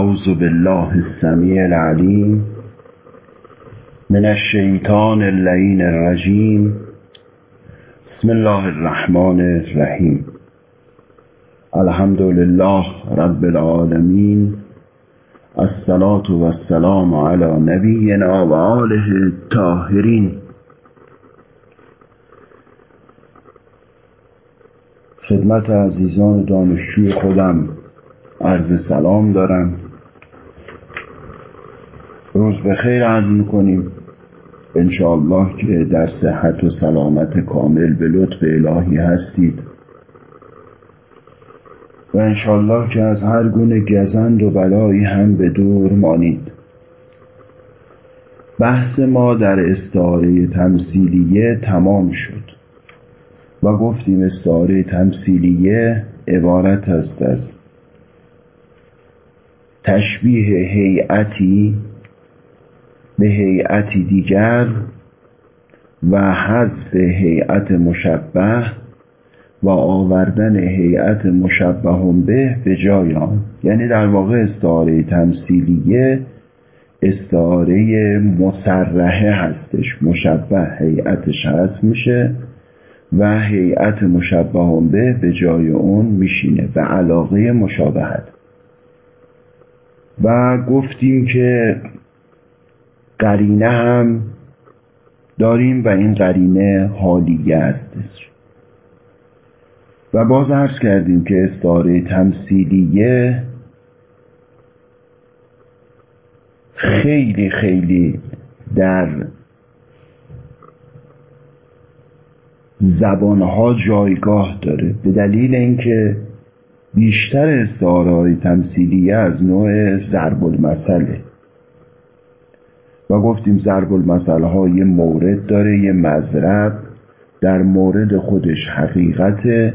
أعوذ بالله السميع العليم من الشيطان اللعين الرجيم. بسم الله الرحمن الرحيم الحمد لله رب العالمين الصلاة والسلام على نبينا وآله الطاهرين خدمت عزیزان دانشجوی خودم عرض سلام دارم. روز به خیر عرض می‌کنیم. انشاءالله که در صحت و سلامت کامل به لطف الهی هستید. و انشاءالله که از هر گونه گزند و بلایی هم به دور مانید. بحث ما در استعاره تمثیلیه تمام شد. و گفتیم استعاره تمثیلیه عبارت است از تشبیه هیئتی به هیئتی دیگر و حذف هیئت مشبه و آوردن هیئت مشبه به به جای آن. یعنی در واقع استعاره تمثیلیه استعاره مسرحه هستش. مشبه هیئتش هست میشه و هیئت مشبه به به جای اون میشینه به علاقه مشابهت. و گفتیم که قرینه هم داریم و این قرینه حالیه است. و باز عرض کردیم که استعاره تمثیلیه خیلی خیلی در زبانها جایگاه داره. به دلیل اینکه بیشتر استعاره های تمثیلیه از نوع ضرب المثله. و گفتیم ضرب المثل ها یه مورد داره یه مذرب در مورد خودش حقیقته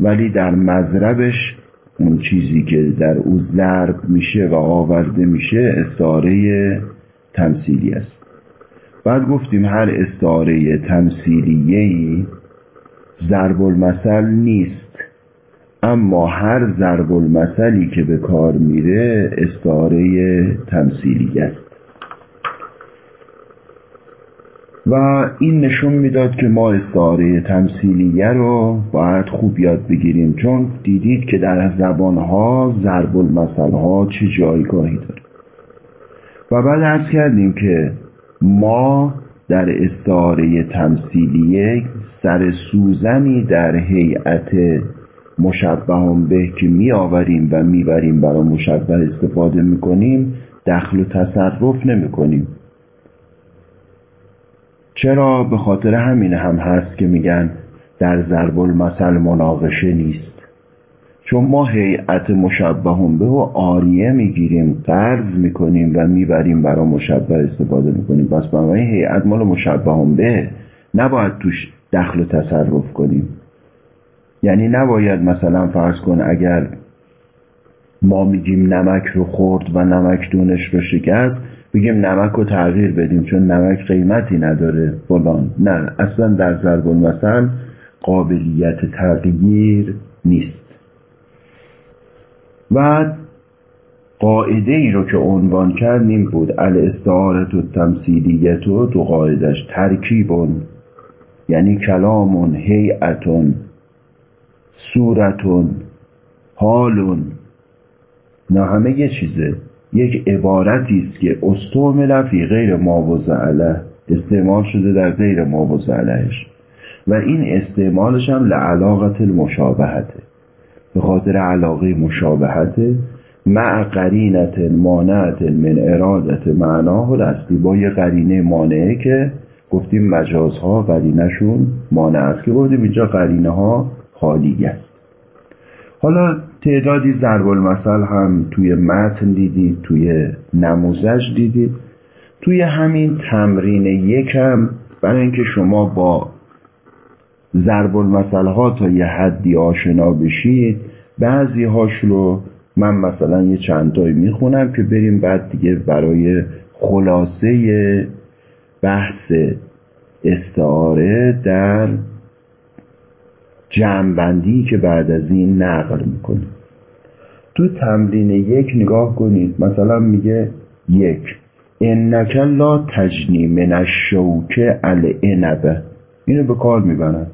ولی در مذربش اون چیزی که در او ضرب میشه و آورده میشه استعاره تمثیلی است. بعد گفتیم هر استعاره تمثیلیهی ضرب المثل نیست. اما هر ضرب المثلی که به کار میره استعاره تمثیلی است. و این نشون می‌داد که ما استعاره تمثیلیه رو باید خوب یاد بگیریم چون دیدید که در زبانها ضرب المثل ها چه جایگاهی داره. و بعد ارز کردیم که ما در استعاره تمثیلیه سر سوزنی در هیئت مشبه به که می آوریم و می‌بریم برای مشبه استفاده می‌کنیم دخل و تصرف نمی کنیم چرا به خاطر همین هم هست که میگن در ضرب المثل مناقشه نیست؟ چون ما هیئت مشبه به و آریه می‌گیریم قرض می‌کنیم و می‌بریم برای مشبه استفاده می‌کنیم. پس بنابراین هیئت مال مشبه به نباید توش دخل و تصرف کنیم. یعنی نباید مثلا فرض کن اگر ما میگیم نمک رو خورد و نمک دونش رو شکست بگیم نمک رو تغییر بدیم چون نمک قیمتی نداره فلان. نه اصلا در ضرب المثل قابلیت تغییر نیست. و قاعده ای رو که عنوان کردیم بود الاستعارت و تمثیلیت و دو قاعدش ترکیبون یعنی کلامون هیئتون صورتون حالون نه همه یه چیزه. یک عبارتی است که استعمل فی غیر ما علیه. استعمال شده در غیر ما علیهش. و این استعمالش هم لعلاقت المشابهته به خاطر علاقه مشابهته مع قرینت مانعت من ارادت معناه الاصلی. با یه قرینه مانعه که گفتیم مجازها قرینهشون مانع است. که گفتیم اینجا قرینه ها خالی است. حالا تعدادی ضرب المثل هم توی متن دیدید توی نموزش دیدید. توی همین تمرین یکم برای اینکه شما با ضرب المثل ها تا یه حدی آشنا بشید بعضی هاش رو من مثلا یه چندتایی می‌خونم که بریم بعد دیگه برای خلاصه بحث استعاره در جمعبندی که بعد از این نقل می‌کنه تو تمرین یک نگاه کنید. مثلا میگه یک. انک لا تجنی من الشوکه العنبه اینو به کار می‌برن.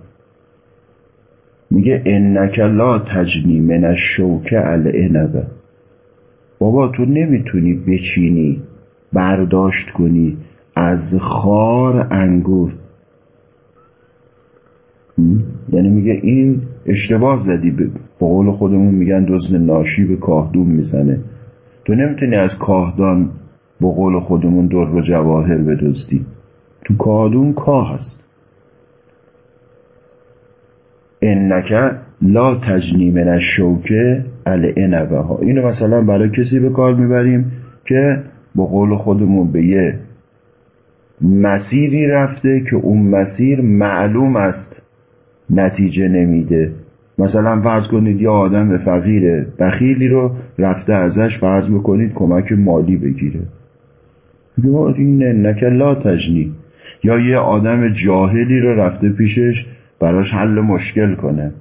میگه انک لا تجنی من الشوکه العنبه بابا تو نمی‌تونی بچینی برداشت کنی از خار انگور. یعنی میگه این اشتباه زدی به قول خودمون میگن دزد ناشی به کاهدون می‌زنه. تو نمی‌تونی از کاهدان به قول خودمون در و جواهر بدزدی. تو کاهدون کاه هست. انک لا تجنی من الشوکه العنبه ها اینو مثلا برای کسی به کار می‌بریم که با قول خودمون به یه مسیری رفته که اون مسیر معلوم است. نتیجه نمیده. مثلا فرض کنید یه آدم فقیر بخیلی رو رفته ازش فرض بکنید کمک مالی بگیره. این نکه لا تجنی. یا یه آدم جاهلی رو رفته پیشش براش حل مشکل کنه.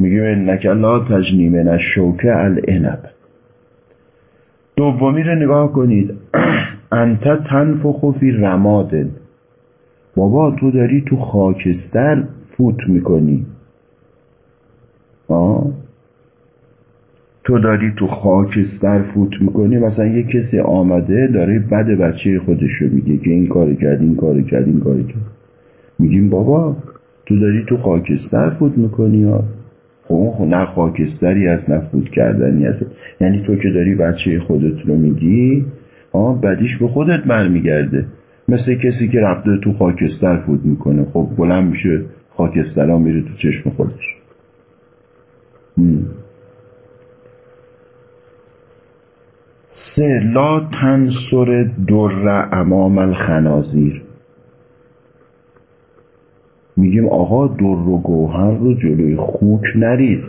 میگه انک لا تجنی من الشوکه العنب. دومی رو نگاه کنید. انت تنفخ فی رمادن بابا تو داری تو خاکستر فوت می‌کنی. آه. تو داری تو خاکستر فوت می‌کنی مثلا یه کسی آمده داره بد بچه خودش رو میگه که این کار کرد این کار کرد این کار کرد. میگیم بابا تو داری تو خاکستر فوت می‌کنی ها خب نه خاکستری از نه فوت کردنی هست. یعنی تو که داری بچه خودت رو میگی آه بدیش به خودت برمیگرده. مثل کسی که رفته تو خاکستر فوت می‌کنه. خب بلند میشه. خاکسترا میره تو چشم خودش. سه لا تنصر در امام الخنازیر. میگیم آقا در و گوهر رو جلوی خوک نریز.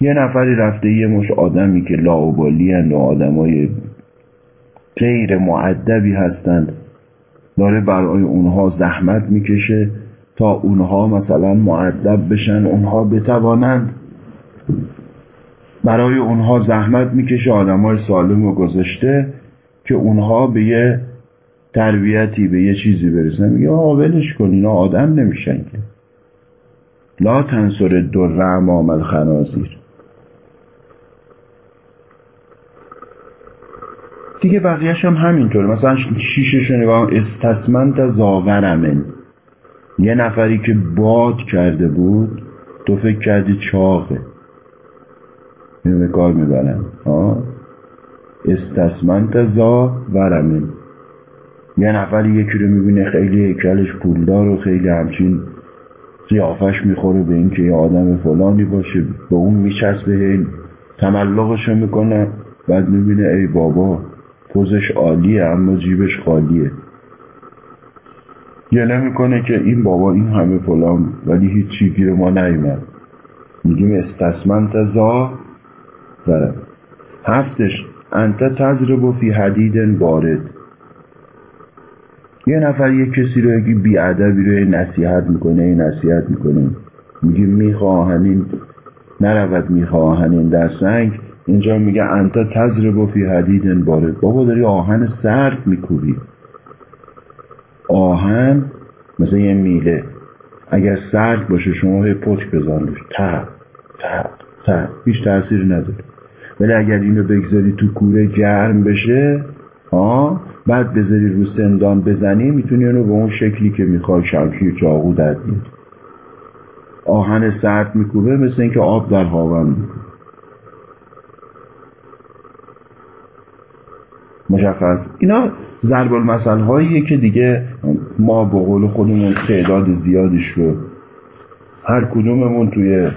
یه نفری رفته یه مش آدمی که لاوبالی و آدمای غیر معدبی هستند. داره برای اونها زحمت می‌کشه تا اونها مثلا معدب بشن اونها بتوانند برای اونها زحمت می‌کشه آدمای سالم و گذاشته که اونها به یه تربیتی به یه چیزی برسن. میگه آقا ولش کن اینا آدم نمیشن که. لا تنصر در امام الخنازیر. دیگه بقیهش هم همینطور مثلا شیشش نگاه استسمنت زاورمن یه نفری که باد کرده بود تو فکر کردی چاقه. اینو کار می‌برن. ها استسمنت زاورمن یه نفری یکی رو می‌بینه خیلی هیکلش پولدار و خیلی همچین قیافش می‌خوره به اینکه یه آدم فلانی باشه. به اون میچسبه هی تملقشو می‌کنه. بعد می‌بینه ای بابا پوزش عالیه اما جیبش خالیه. گله می‌کنه که این بابا این همه فلان ولی هیچ چی گیر ما نیومد. میگیم استسمنت زا داره. هفتش انت تجربه فی حدید بارد یه نفر یه کسی رو اگه بیادبی رو نصیحت می‌کنه نصیحت می‌کنه. میگه میخواهنین نرود میخواهنین در سنگ. اینجا میگه انت تزربو فی حدید بارد بابا داری آهن سرد میکوبی. آهن مثل یه میله. اگر سرد باشه شما هی پتک بزن روش. تق تق تق هیچ تاثیر نداره. ولی اگر اینو بگذاری تو کوره گرم بشه ها بعد بذاری رو سندان بزنی می‌تونی اونو به اون شکلی که می‌خوای شمشیر چاقو در آهن سرد میکوبه مثل اینکه آب در هاون میکوبه. مشخص. اینا ضرب المثل هاییه که دیگه ما به قول خودمون تعداد زیادیش رو هر کدوممون توی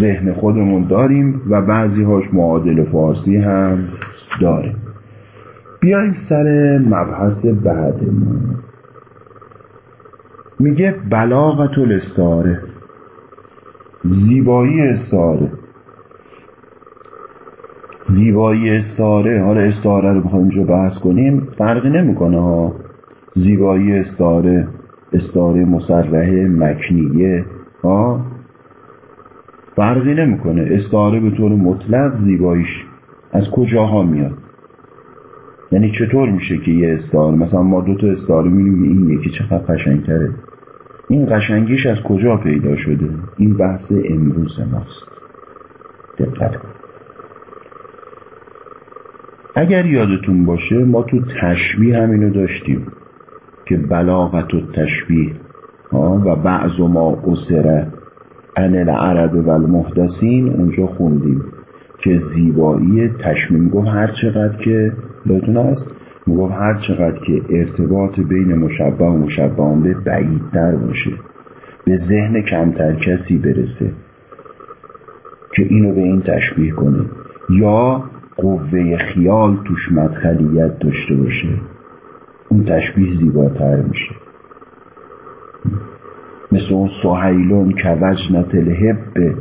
ذهن خودمون داریم و بعضی هاش معادل فارسی هم داریم. بیایم سر مبحث بعدمون. میگه بلاغت الاستاره زیبایی استاره زیبایی استاره حالا استاره رو بخوایم اینجا بحث کنیم فرقی نمی‌کنه ها. زیبایی استاره استاره مسرحه مکنیه ها. فرقی نمی‌کنه. استعاره به طور مطلق زیباییش از کجاها میاد؟ یعنی چطور میشه که یه استعاره مثلا ما دو تا استعاره می‌بینیم این یکی چقدر قشنگتره؟ این قشنگیش از کجا پیدا شده؟ این بحث امروز ماست. دقت کن. اگر یادتون باشه ما تو تشبیه همینو داشتیم که بلاغت و تشبیه و بعض ما اسره ان العرب و المحدثین اونجا خوندیم که زیبایی تشمیم گفت هر چقدر که یادتون هست؟ می‌گفت هر چقدر که ارتباط بین مشبه و مشبه به بعیدتر باشه به ذهن کمتر کسی برسه که اینو به این تشبیه کنه. یا قوه خیال توش مدخلیت داشته باشه اون تشبیه زیباتر میشه. مثل اون سهیلون که وجنت الهب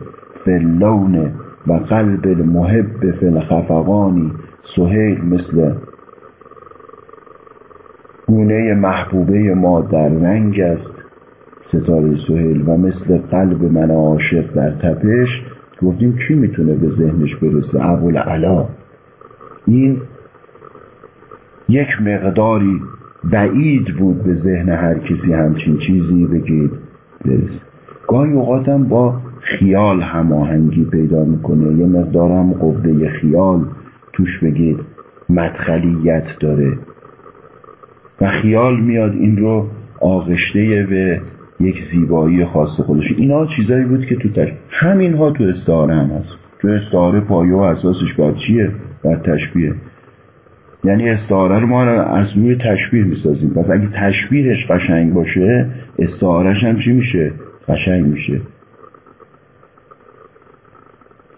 فلون و قلب المحب فی الخفقانی سهیل مثل گونه محبوبه ما در رنگ است ستاره سهیل و مثل قلب من عاشق در تپش گفتیم کی می‌تونه به ذهنش برسه؟ علا این یک مقداری بعید بود به ذهن هر کسی همچین چیزی بگید برسه. گاهی اوقاتم با خیال هماهنگی پیدا می‌کنه. یه مقدارم قوه خیال توش بگید مدخلیت داره. و خیال میاد این رو آغشته به یک زیبایی خاص خودش. اینا چیزایی بود که تو تش... همین ها تو استعاره هم هست. تو استعاره پایه و اساسش بر چیه؟ بر تشبیه. یعنی استعاره رو ما از روی تشبیه می‌سازیم. پس اگه تشبیهش قشنگ باشه استعارهش هم چی میشه؟ قشنگ میشه.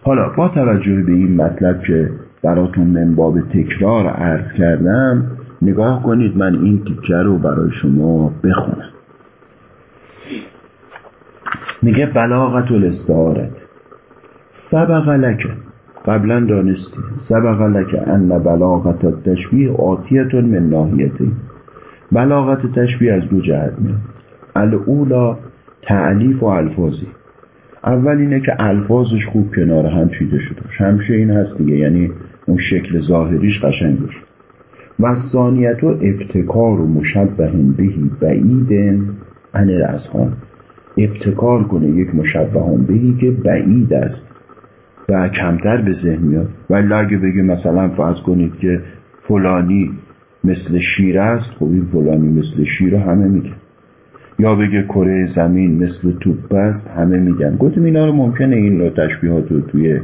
حالا با توجه به این مطلب که براتون من باب تکرار عرض کردم نگاه کنید من این تیکه رو برای شما بخونم. میگه بلاغت الاستعارت سبق لکه قبلا دانستی. سبق لکه ان بلاغت التشبیه آتیتون من ناحیتی. بلاغت تشبیه از دو جهت میاد. الاولا تعلیف و الفاظی. اول اینه که الفاظش خوب کنار هم چیده شده همشه این هست دیگه یعنی اون شکل ظاهریش قشنگ و ثانیت و ابتکار و مشبه بهی بعیدن عن الاسخان ابتکار کنه یک مشبه بهی که بعید است. و کمتر به ذهن میاد. ولی اگه بگه مثلا فرض کنید که فلانی مثل شیر است خب این فلانی مثل شیر همه میگن. یا بگه کره زمین مثل توپ است همه میگن. گفتم اینا رو ممکنه این رو تشبیهات رو توی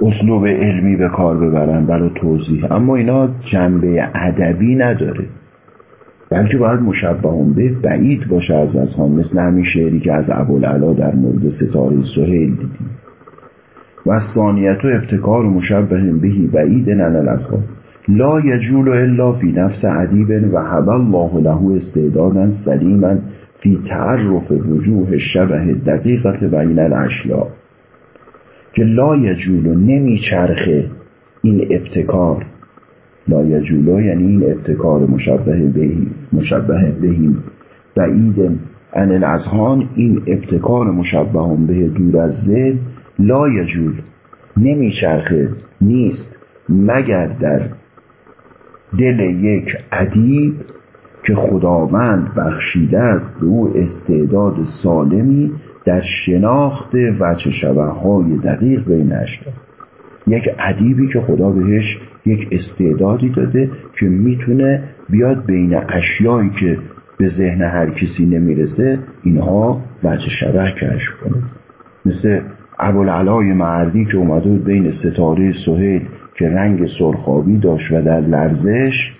اسلوب علمی به کار ببرن برای توضیح. اما اینا جنبه ادبی نداره. بلکه باید مشبه به بعید باشه از از مثل همین شعری که از ابوالعلا در مورد ستاره سهیل دیدیم. و ثانیت و ابتکار و مشبه بهی بعید نن الاسخان لا یجول الا فی نفس عدیب و حب الله له استعدادا سلیما فی تعرف وجوه شبه دقیقت بین الاشیاء. که لا یجولو نمیچرخه این ابتکار. لا یجولو یعنی این ابتکار مشبه بهی مشبه بهی. بعید ان الازهان این ابتکار مشبه به دور از ذهن لا یجول نمیچرخه نیست. مگر در دل یک ادیب که خداوند بخشیده است به او استعداد سالمی در شناخت وجه شبه های دقیق بین اشیاء یک ادیبی که خدا بهش یک استعدادی داده که می‌تونه بیاد بین اشیایی که به ذهن هر کسی نمی‌رسه اینها وجه شبه کشف کنه. مثل ابوالعلای مردی که اومده بود بین ستاره سهیل که رنگ سرخابی داشت و در لرزش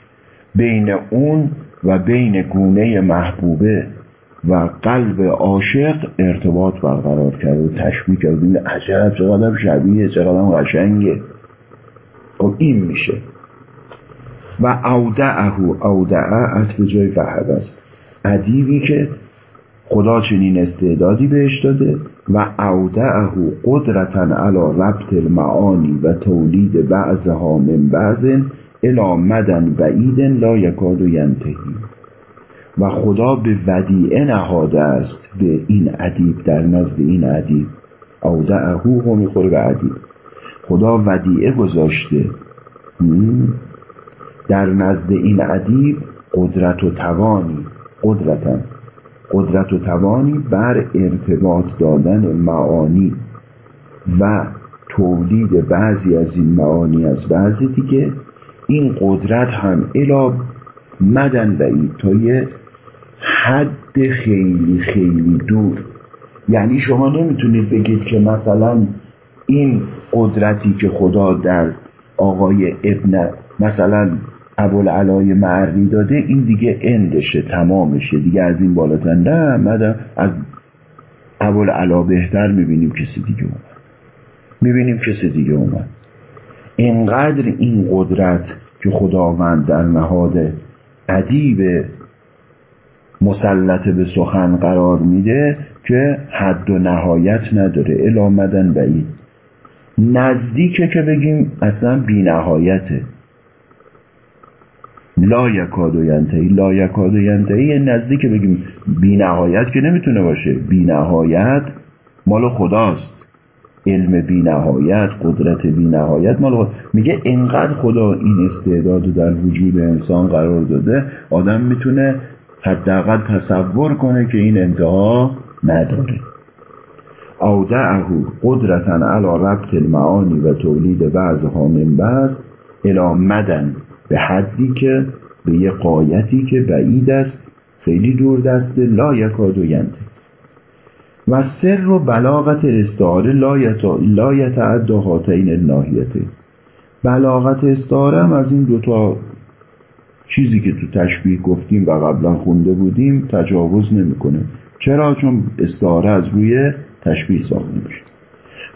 بین اون و بین گونه محبوبه و قلب عاشق ارتباط برقرار کرد و تشبیه کرد این عجب چقدر شبیه چقدر قشنگه. خب این میشه. و اودعه اودعه عطف جای فهد است. ادیبی که خدا چنین استعدادی بهش داده و اودعه قدرتا علا ربط المعانی و تولید بعضها من بعض الا مدن بعید لا یکاد ینتهی. و خدا به ودیعه نهاده است به این ادیب در نزد این ادیب. اودعهو و می‌خوره به ادیب. خدا ودیعه گذاشته. در نزد این ادیب قدرت و توانی قدرتن قدرت و توانی بر ارتباط دادن معانی و تولید بعضی از این معانی از بعضی دیگه. این قدرت هم الا مدن بعید تا یه حد خیلی خیلی دور. یعنی شما نمی‌تونید بگید که مثلا این قدرتی که خدا در آقای ابن مثلا ابوالعلای معری داده این دیگه اندشه تمامشه. دیگه از این بالاتر. نه مدن از ابوالعلا بهتر می‌بینیم کسی دیگه اومد. می‌بینیم کسی دیگه اومد. اینقدر این قدرت که خداوند در نهاد ادیب مسلط به سخن قرار میده که حد و نهایت نداره. الامدن بعید. نزدیکه که بگیم اصلا بی نهایته. لا یکاد و ینتهی. لا یکاد و ینتهی نزدیک بگیم بی نهایت که نمی‌تونه باشه. بی نهایت مال خداست. علم بی نهایت قدرت بی نهایت مال خدا. میگه انقدر خدا این استعداد رو در وجود انسان قرار داده آدم می‌تونه حداقل تصور کنه که این انتها نداره. اودعه قدرتا علی ربط المعانی و تولید بعضها من بعض الی مدن به حدی که به یه قایتی که بعید است خیلی دور دسته لا یکاد و و سر و بلاغت استعاره لا یتعدى هاتین الناحیته بلاغت استعاره هم از این دوتا چیزی که تو تشبیه گفتیم و قبلا خونده بودیم تجاوز نمی‌کنه. چرا؟ چون استعاره از روی تشبیه ساخته میشه.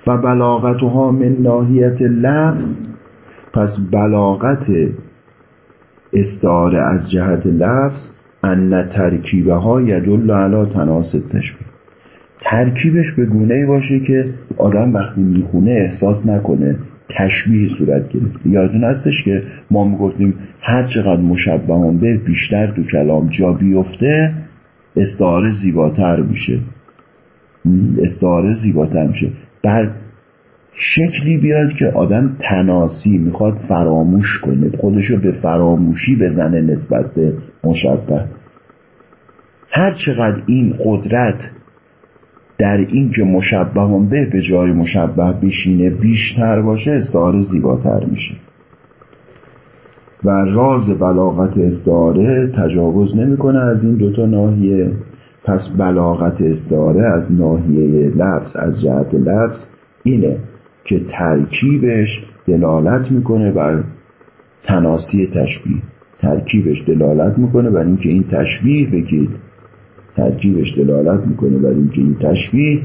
و بلاغتها من ناحیت لفظ پس بلاغت استعاره از جهت لفظ ان ترکیبه ها یدل علی تناسب تشبیه. ترکیبش به گونه باشه که آدم وقتی می‌خونه احساس نکنه. تشبیه صورت گرفته. یادتون هستش که ما می‌گفتیم هر چقدر مشبهان به بیشتر تو کلام جا بیفته استعاره زیباتر میشه. استعاره زیباتر میشه. بر شکلی بیاد که آدم تناسی می‌خواد فراموش کنه. خودشو به فراموشی بزنه نسبت به مشبه. هر چقدر این قدرت در این که مشبه به به جای مشبه بشینه بیشتر باشه استعاره زیباتر میشه. و راز بلاغت استعاره تجاوز نمی‌کنه از این دوتا ناحیه. پس بلاغت استعاره از ناحیه لفظ از جهت لفظ اینه که ترکیبش دلالت می‌کنه بر تناسی تشبیه. ترکیبش دلالت می‌کنه بر اینکه این تشبیه بگید ترکیبش دلالت می‌کنه بر اینکه این تشبیه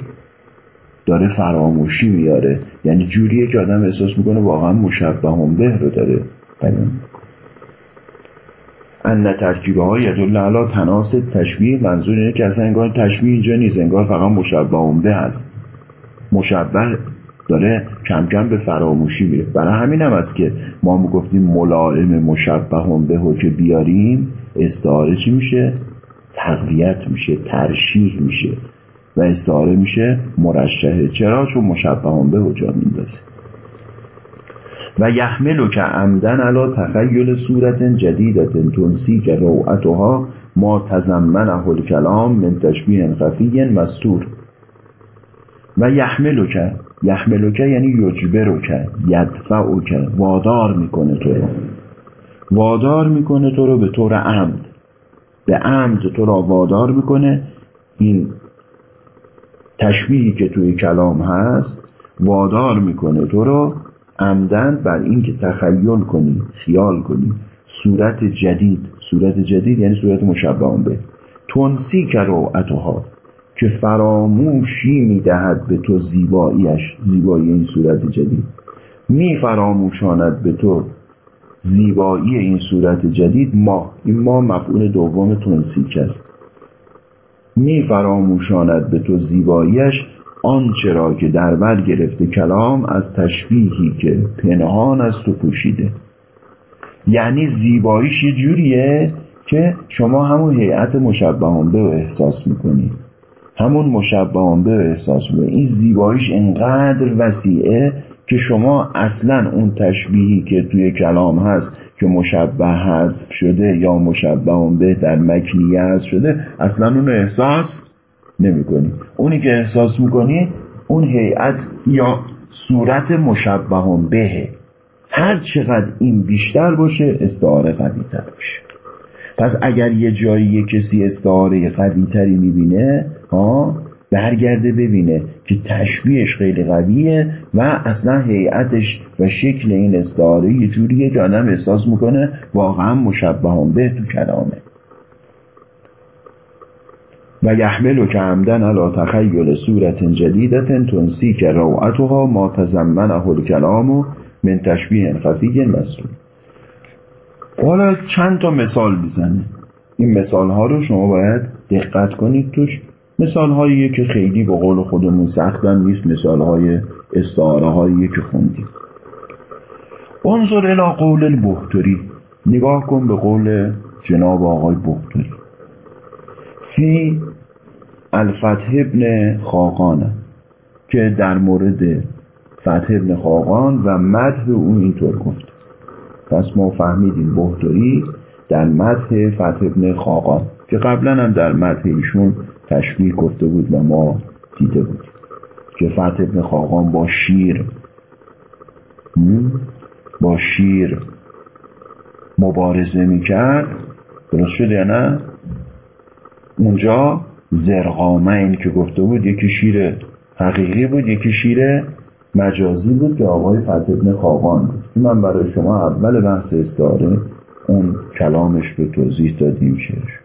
داره فراموشی میاره. یعنی جوریه که آدم احساس می‌کنه واقعا مشبه به رو داره بیان ان ترکیبه های یدل علی تناس تشبیه. منظور اینه که اصلا انگار تشبیه اینجا نیست انگار فقط مشبه به هست. مشبه داره کم کم به فراموشی میره. برای همین هم است که ما می‌گفتیم ملائم مشبه به که بیاریم استعاره چی میشه؟ تقویت میشه ترشیح میشه و استعاره میشه مرشحه چرا؟ چون مشبه به جا میندازه. و یحملو که عمدن علا تخیل صورت جدیدت تنسی که روعتها ما تزمنه الکلام من تشبیه خفی مستور. و یحملو که یحملو که یعنی یجبرو که یدفعو که وادار می‌کنه تو رو. وادار می‌کنه تو رو به طور عمد. به عمد تو را وادار می‌کنه. این تشبیهی که توی کلام هست وادار می‌کنه. تو رو عمدن بر اینکه تخیل کنی خیال کنی. صورت جدید صورت جدید یعنی صورت مشبه به. تنسی که روعتها که فراموشی می‌دهد به تو زیباییش زیبایی این صورت جدید. می فراموشاند به تو زیبایی این صورت جدید ما این ما مفعول دوم تنسیک است. می فراموشاند به تو زیباییش آنچه را که در بر گرفته کلام از تشبیهی که پنهان از تو پوشیده. یعنی زیباییش یه جوریه که شما همون هیئت مشبهان به احساس می‌کنید همون مشبهان به احساس می‌کنید این زیباییش انقدر وسیعه که شما اصلا اون تشبیهی که توی کلام هست که مشبه حذف شده یا مشبه به در مکنیه هست شده اصلا اون احساس نمی اونی که احساس می‌کنی اون هیئت یا صورت مشبه بهه. هر چقدر این بیشتر باشه استعاره قوی تر باشه. پس اگر یه جایی یه کسی استعاره قوی تری می‌بینه ها برگرده ببینه که تشبیهش خیلی قویه و اصلا هیئتش و شکل این استعاره یه جوریه که آدم احساس می‌کنه واقعا مشبه به تو کلامه. و یحمل که عمدن علا تخیل صورت جدیدت تنسی که روعتها ما تزمنه الکلام من تشبیه خفی مسئول حالا چند تا مثال می‌زنه این مثال ها رو شما باید دقت کنید توش. مثال هایی که خیلی به قول خودمون سختم نیست مثال های استعاره هایی که خوندیم. انظر الى قول البختری نگاه کن به قول جناب آقای بختری فی الفتح ابن خاقان که در مورد فتح ابن خاقان و مدح او اینطور گفت. پس ما فهمیدیم بختری در مدح فتح ابن خاقان که قبلا هم در مدح ایشون تشبیه گفته بود و ما دیده بود. که فتح ابن خاقان با شیر با شیر مبارزه می‌کرد. درست شد یا نه؟ اونجا زرقامه که گفته بود یکی شیر حقیقی بود یکی شیر مجازی بود که آقای فتح ابن خاقان بود. من برای شما اول بحث استعاره اون کلامش به توضیح دادیم شعرش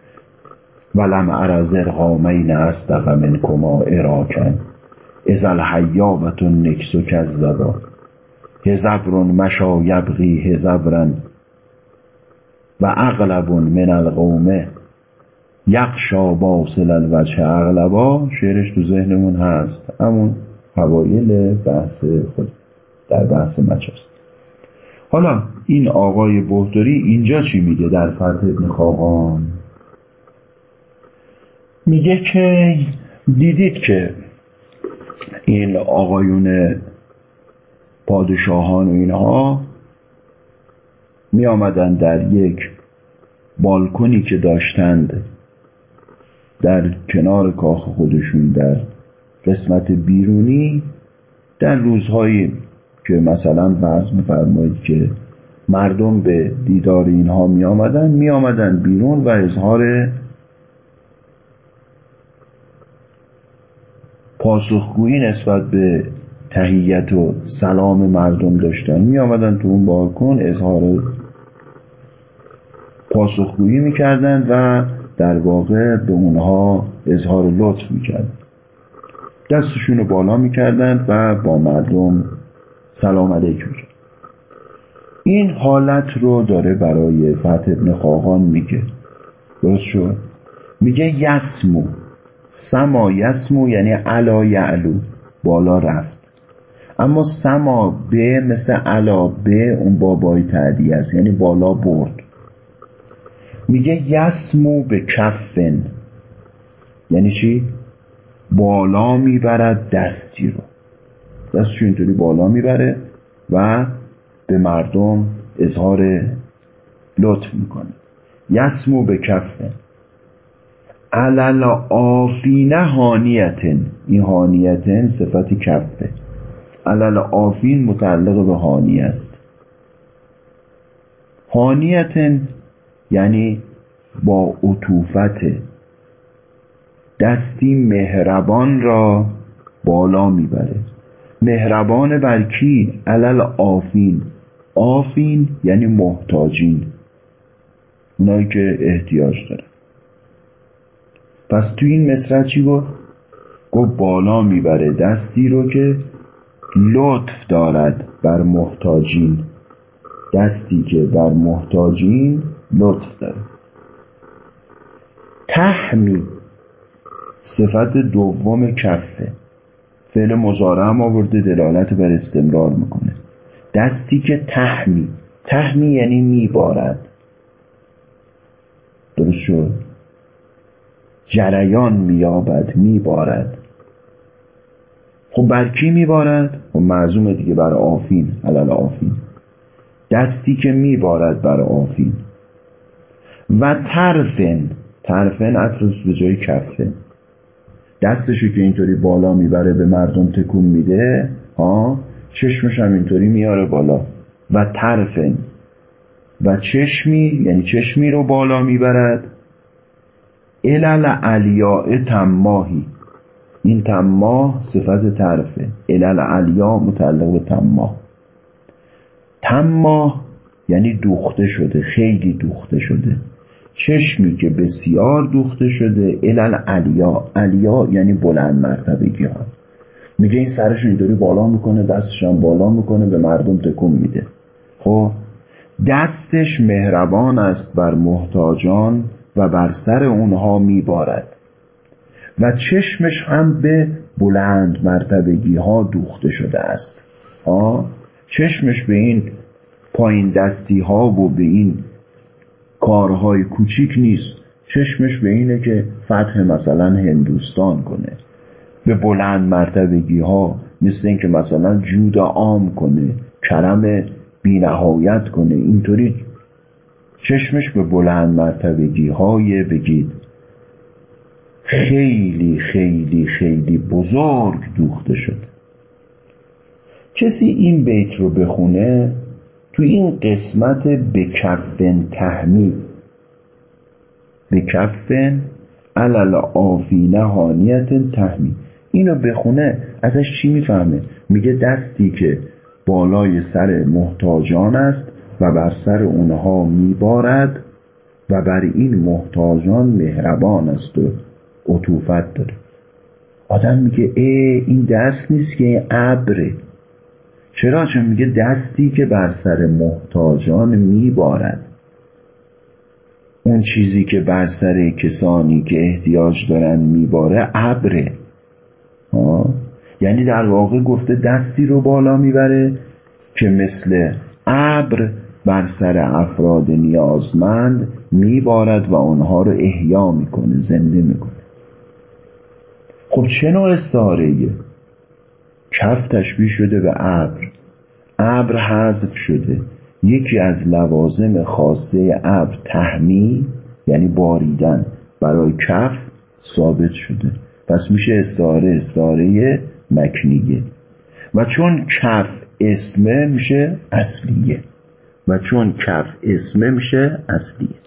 ولم ار زرقامین استق من کما اراکن از الحیابت نکس و کذبا هزبر مشا یبغی هزبرن و اغلب من القومه یقشا باصل الوجه. اغلبا شعرش تو ذهنمون هست. همون حوایل بحث خود. در بحث مجاز. حالا این آقای بهداری اینجا چی میگه در فتح ابن خاقان؟ میگه که دیدید که این آقایون پادشاهان و اینها می آمدن در یک بالکنی که داشتند در کنار کاخ خودشون در قسمت بیرونی در روزهایی که مثلا فرض میفرمایید که مردم به دیدار اینها می آمدن می آمدن بیرون و اظهار پاسخگویی نسبت به تهیت و سلام مردم داشتن می آمدن تو اون بالکن اظهار پاسخگویی می‌کردن و در واقع به اونها اظهار لطف می‌کردن. دستشون رو بالا می‌کردن و با مردم سلام علیکم این حالت رو داره برای فتح ابن خاقان میگه. درست شد؟ میگه یسمو. سما یسمو یعنی علا یعلو بالا رفت. اما سما به مثل علا به اون بابای تعدیه است یعنی بالا برد. میگه یسمو به کفن. یعنی چی؟ بالا می‌برد دستی رو. دستشو اینطوری بالا می‌بره و به مردم اظهار لطف می‌کنه. یسمو به کفن. علل آفینه هانیتن این هانیتن صفت کفه. علل آفین متعلق به هانی است. هانیتن یعنی با عطوفت دستی مهربان را بالا می‌بره. مهربان بر کی؟ علل آفین. آفین یعنی محتاجین. اونایی که احتیاج داره پس تو این مصرع چی گفت؟ گفت بالا می‌بره دستی رو که لطف دارد بر محتاجین. دستی که بر محتاجین لطف داره تحمی صفت دوم کفه. فعل مزارع هم آورده دلالت بر استمرار می‌کنه. دستی که تحمی تحمی یعنی میبارد. درست شد؟ جریان مییابد میبارد. خب بر کی میبارد؟ خب معزومه دیگه بر آفین علل آفین. دستی که میبارد بر آفین. و طرفن طرفن اطرس به جای کفه دستشو که اینطوری بالا می‌بره به مردم تکون میده ها چشمش هم اینطوری میاره بالا. و طرفن. و چشمی یعنی چشمی رو بالا می‌برد. الال علیاء تماهی. این تماه صفت طرفه الال علیا متعلق به تماه. تماه یعنی دوخته شده خیلی دوخته شده. چشمی که بسیار دوخته شده الال علیا. علیا یعنی بلند مرتبگی ها میگه این سرش اینطوری بالا می‌کنه دستش هم بالا می‌کنه به مردم تکون میده. خب دستش مهربان است بر محتاجان و بر سر اونها میبارد. و چشمش هم به بلند مرتبگی ها دوخته شده است. ها چشمش به این پایین دستی ها و به این کارهای کوچیک نیست. چشمش به اینه که فتح مثلا هندوستان کنه. به بلند مرتبگی ها مثل اینکه مثلا جود عام کنه کرم بینهایت کنه اینطوری چشمش به بلند مرتبگی های بگید. خیلی خیلی خیلی بزرگ دوخته شده کسی این بیت رو بخونه تو این قسمت به کفن تهمی به کفن علل آفینه هانیت تهمی اینو بخونه ازش چی می‌فهمه؟ میگه دستی که بالای سر محتاجان است و بر سر اونها میبارد و بر این محتاجان مهربان است و عطوفت داره. آدم میگه ای این دست نیست که این ابره. چرا؟ چون میگه دستی که بر سر محتاجان میبارد. اون چیزی که بر سر کسانی که احتیاج دارن میباره ابره. یعنی در واقع گفته دستی رو بالا می‌بره که مثل ابر بر سر افراد نیازمند میبارد و آنها رو احیا می‌کنه زنده می‌کنه خب چه نوع استعاره کف تشبیه شده به ابر. ابر حذف شده. یکی از لوازم خاصه ابر تهمی یعنی باریدن. برای کف ثابت شده. پس میشه استعاره استعاره مکنیه. و چون کف اسمه میشه اصلیه. و چون کف اسمه میشه اصلیه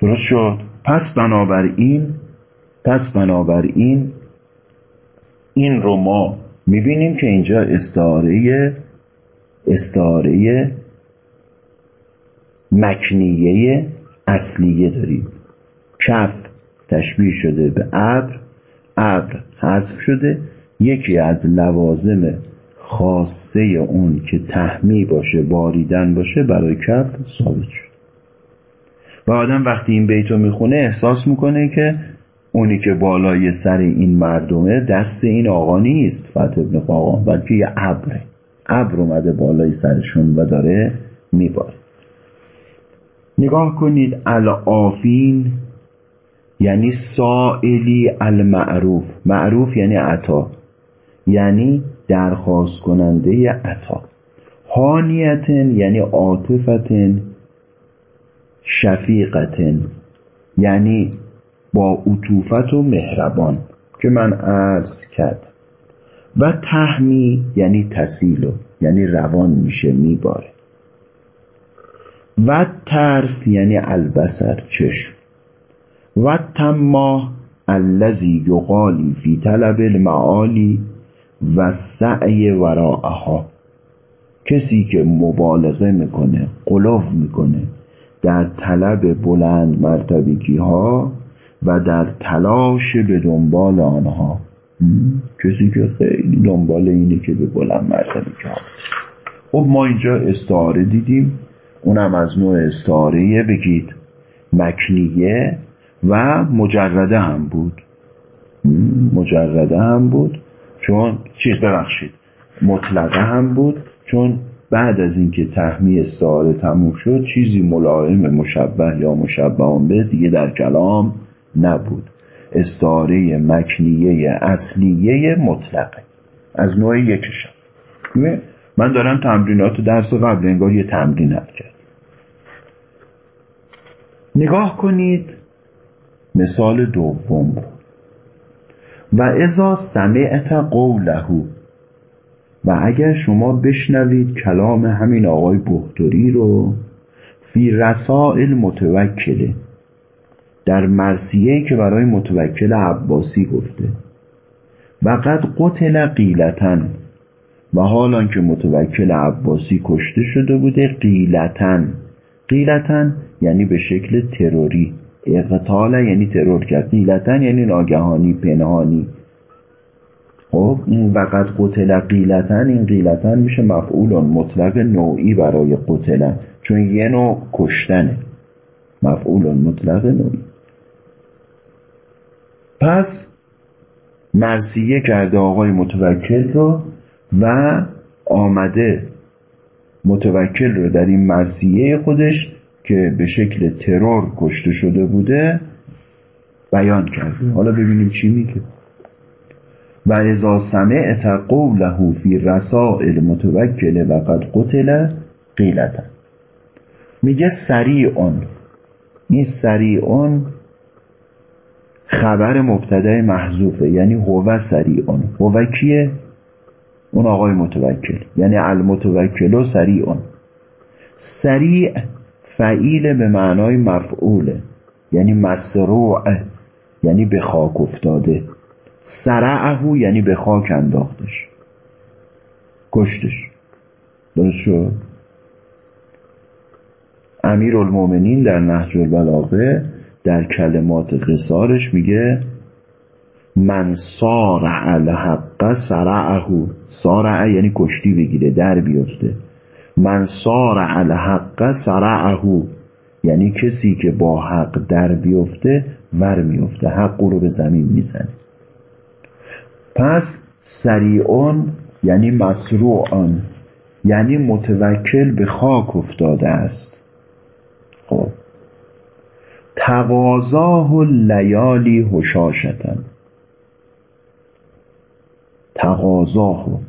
درست شد. پس بنابراین پس بنابراین این رو ما می‌بینیم که اینجا استعاره استعاره مکنیه اصلیه داریم. کف تشبیه شده به ابر ابر حذف شده. یکی از لوازم خاصه اون که تحمی باشه باریدن باشه برای کف ثابت شد. و آدم وقتی این بیتو می‌خونه احساس می‌کنه که اونی که بالای سر این مردمه دست این آقا نیست فتح ابن قاقان بلکه یه ابره. ابر اومده بالای سرشون و داره میباره. نگاه کنید الافین یعنی سائلی المعروف. معروف یعنی عطا. یعنی درخواست کننده عطا. هانیتن یعنی عاطفتن شفیقتن یعنی با عطوفت و مهربان که من عرض کرد. و تهمی یعنی تسیلو یعنی روان میشه میباره. و طرف یعنی البسر چشم. و تما الذی یقالی فی طلب المعالی و سعی وراءها کسی که مبالغه می‌کنه قلوف می‌کنه در طلب بلند مرتبگی ها و در تلاش به دنبال آنها. کسی که خیلی دنبال اینه که به بلند مرتبگی ها خب ما اینجا استعاره دیدیم. اونم از نوع استعاره بگید. مکنیه و مجرده هم بود. مجرده هم بود. چون چیز ببخشید مطلقه هم بود چون بعد از اینکه تهمی استعاره تموم شد چیزی ملائم مشبه یا مشبه به دیگه در کلام نبود. استعاره مکنیه اصلیه مطلقه. از نوع یکشم من دارم تمرینات درس قبل انگار یه تمرین حل کرد. نگاه کنید مثال دوم و ازا سمعت قوله. و اگر شما بشنوید کلام همین آقای بختوری رو فی رسائل متوکله در مرسیه که برای متوکل عباسی گفته. و قد قتل قیلتن. و حالان که متوکل عباسی کشته شده بوده قیلتن. قیلتن یعنی به شکل تروری اقتال یعنی ترور کرد. قیلتن یعنی ناگهانی پنهانی. خب این وقت قتل قیلتن این قیلتن میشه مفعول مطلق نوعی برای قتلن چون یه نوع کشتنه. مفعول مطلق نوعی. پس مرسیه کرده آقای متوکل رو و آمده متوکل رو در این مرسیه خودش که به شکل ترور کشته شده بوده بیان کرده حالا ببینیم چی میگه. و ازا سمعت قوله فی رسائل متوکل و قد قتل قیلتا. میگه سریعون. این سریعون خبر مبتدای محذوفه یعنی هو سریعون. هو کیه؟ اون آقای متوکل. یعنی المتوکل و سریعون. سریع فعیل به معنای مفعوله. یعنی مسروع یعنی به خاک افتاده. سرعهو یعنی به خاک انداختش. کشتش. درست شد؟ امیر المومنین در نهج البلاغه در کلمات قصارش میگه من سارع الحق سرعهو سارع یعنی کشتی بگیره در بیفته. من سارع الحق سرعهو یعنی کسی که با حق در بیفته ور میفته. حق رو به زمین می‌زنه. پس سریعون یعنی مسروعان یعنی متوکل به خاک افتاده است. خب. تقاضاه لیالی هشاشتن تقاضاه.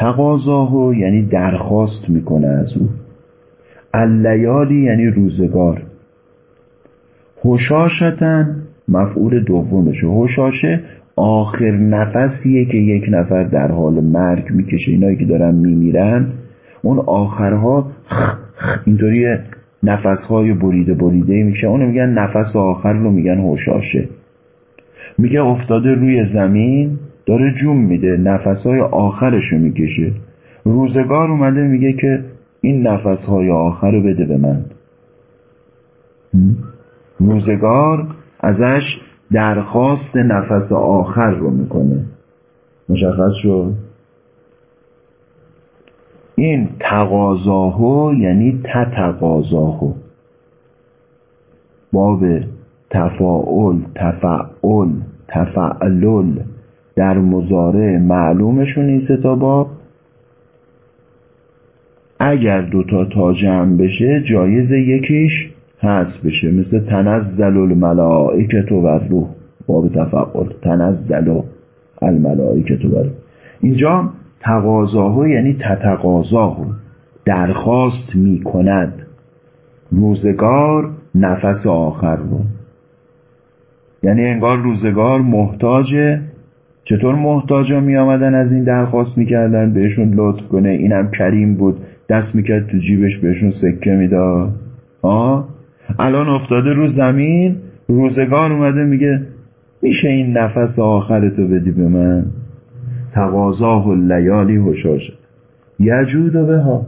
تقاضاه یعنی درخواست می‌کنه از او. اللیالی یعنی روزگار. هشاشتن مفعول دومشه. هشاشه آخر نفسیه که یک نفر در حال مرگ می‌کشه. اینایی که دارن میمیرن اون آخرها اینطوری نفسهای بریده بریده میشه. اونو میگن نفس آخر رو میگن هوشاشه. میگه افتاده روی زمین داره جون میده نفسهای آخرش رو می‌کشه. روزگار اومده میگه که این نفسهای آخر رو بده به من. روزگار ازش درخواست نفس آخر رو می‌کنه. مشخص شد؟ این تقاضاهو یعنی تتقاضاهو. باب تفاعل تفعل تفعلل. در مزارع معلومشون این ستا باب. اگر دوتا تا جمع بشه جایز یکیش هست بشه مثل تنزل الملائکت و روح باب تفعل تنزل الملائکت و روح اینجا تقاضاهو یعنی تتقاضاهو درخواست می کند روزگار نفس آخر رو. یعنی انگار روزگار محتاجه چطور محتاجا می آمدن از این درخواست می‌کردن بهشون لطف کنه؟ اینم کریم بود. دست می‌کرد تو جیبش بهشون سکه می‌داد. آه الان افتاده رو زمین. روزگار اومده میگه میشه این نفس آخرتو بدی به من. تقاضاه و لیالی هشاشت یجود و به ها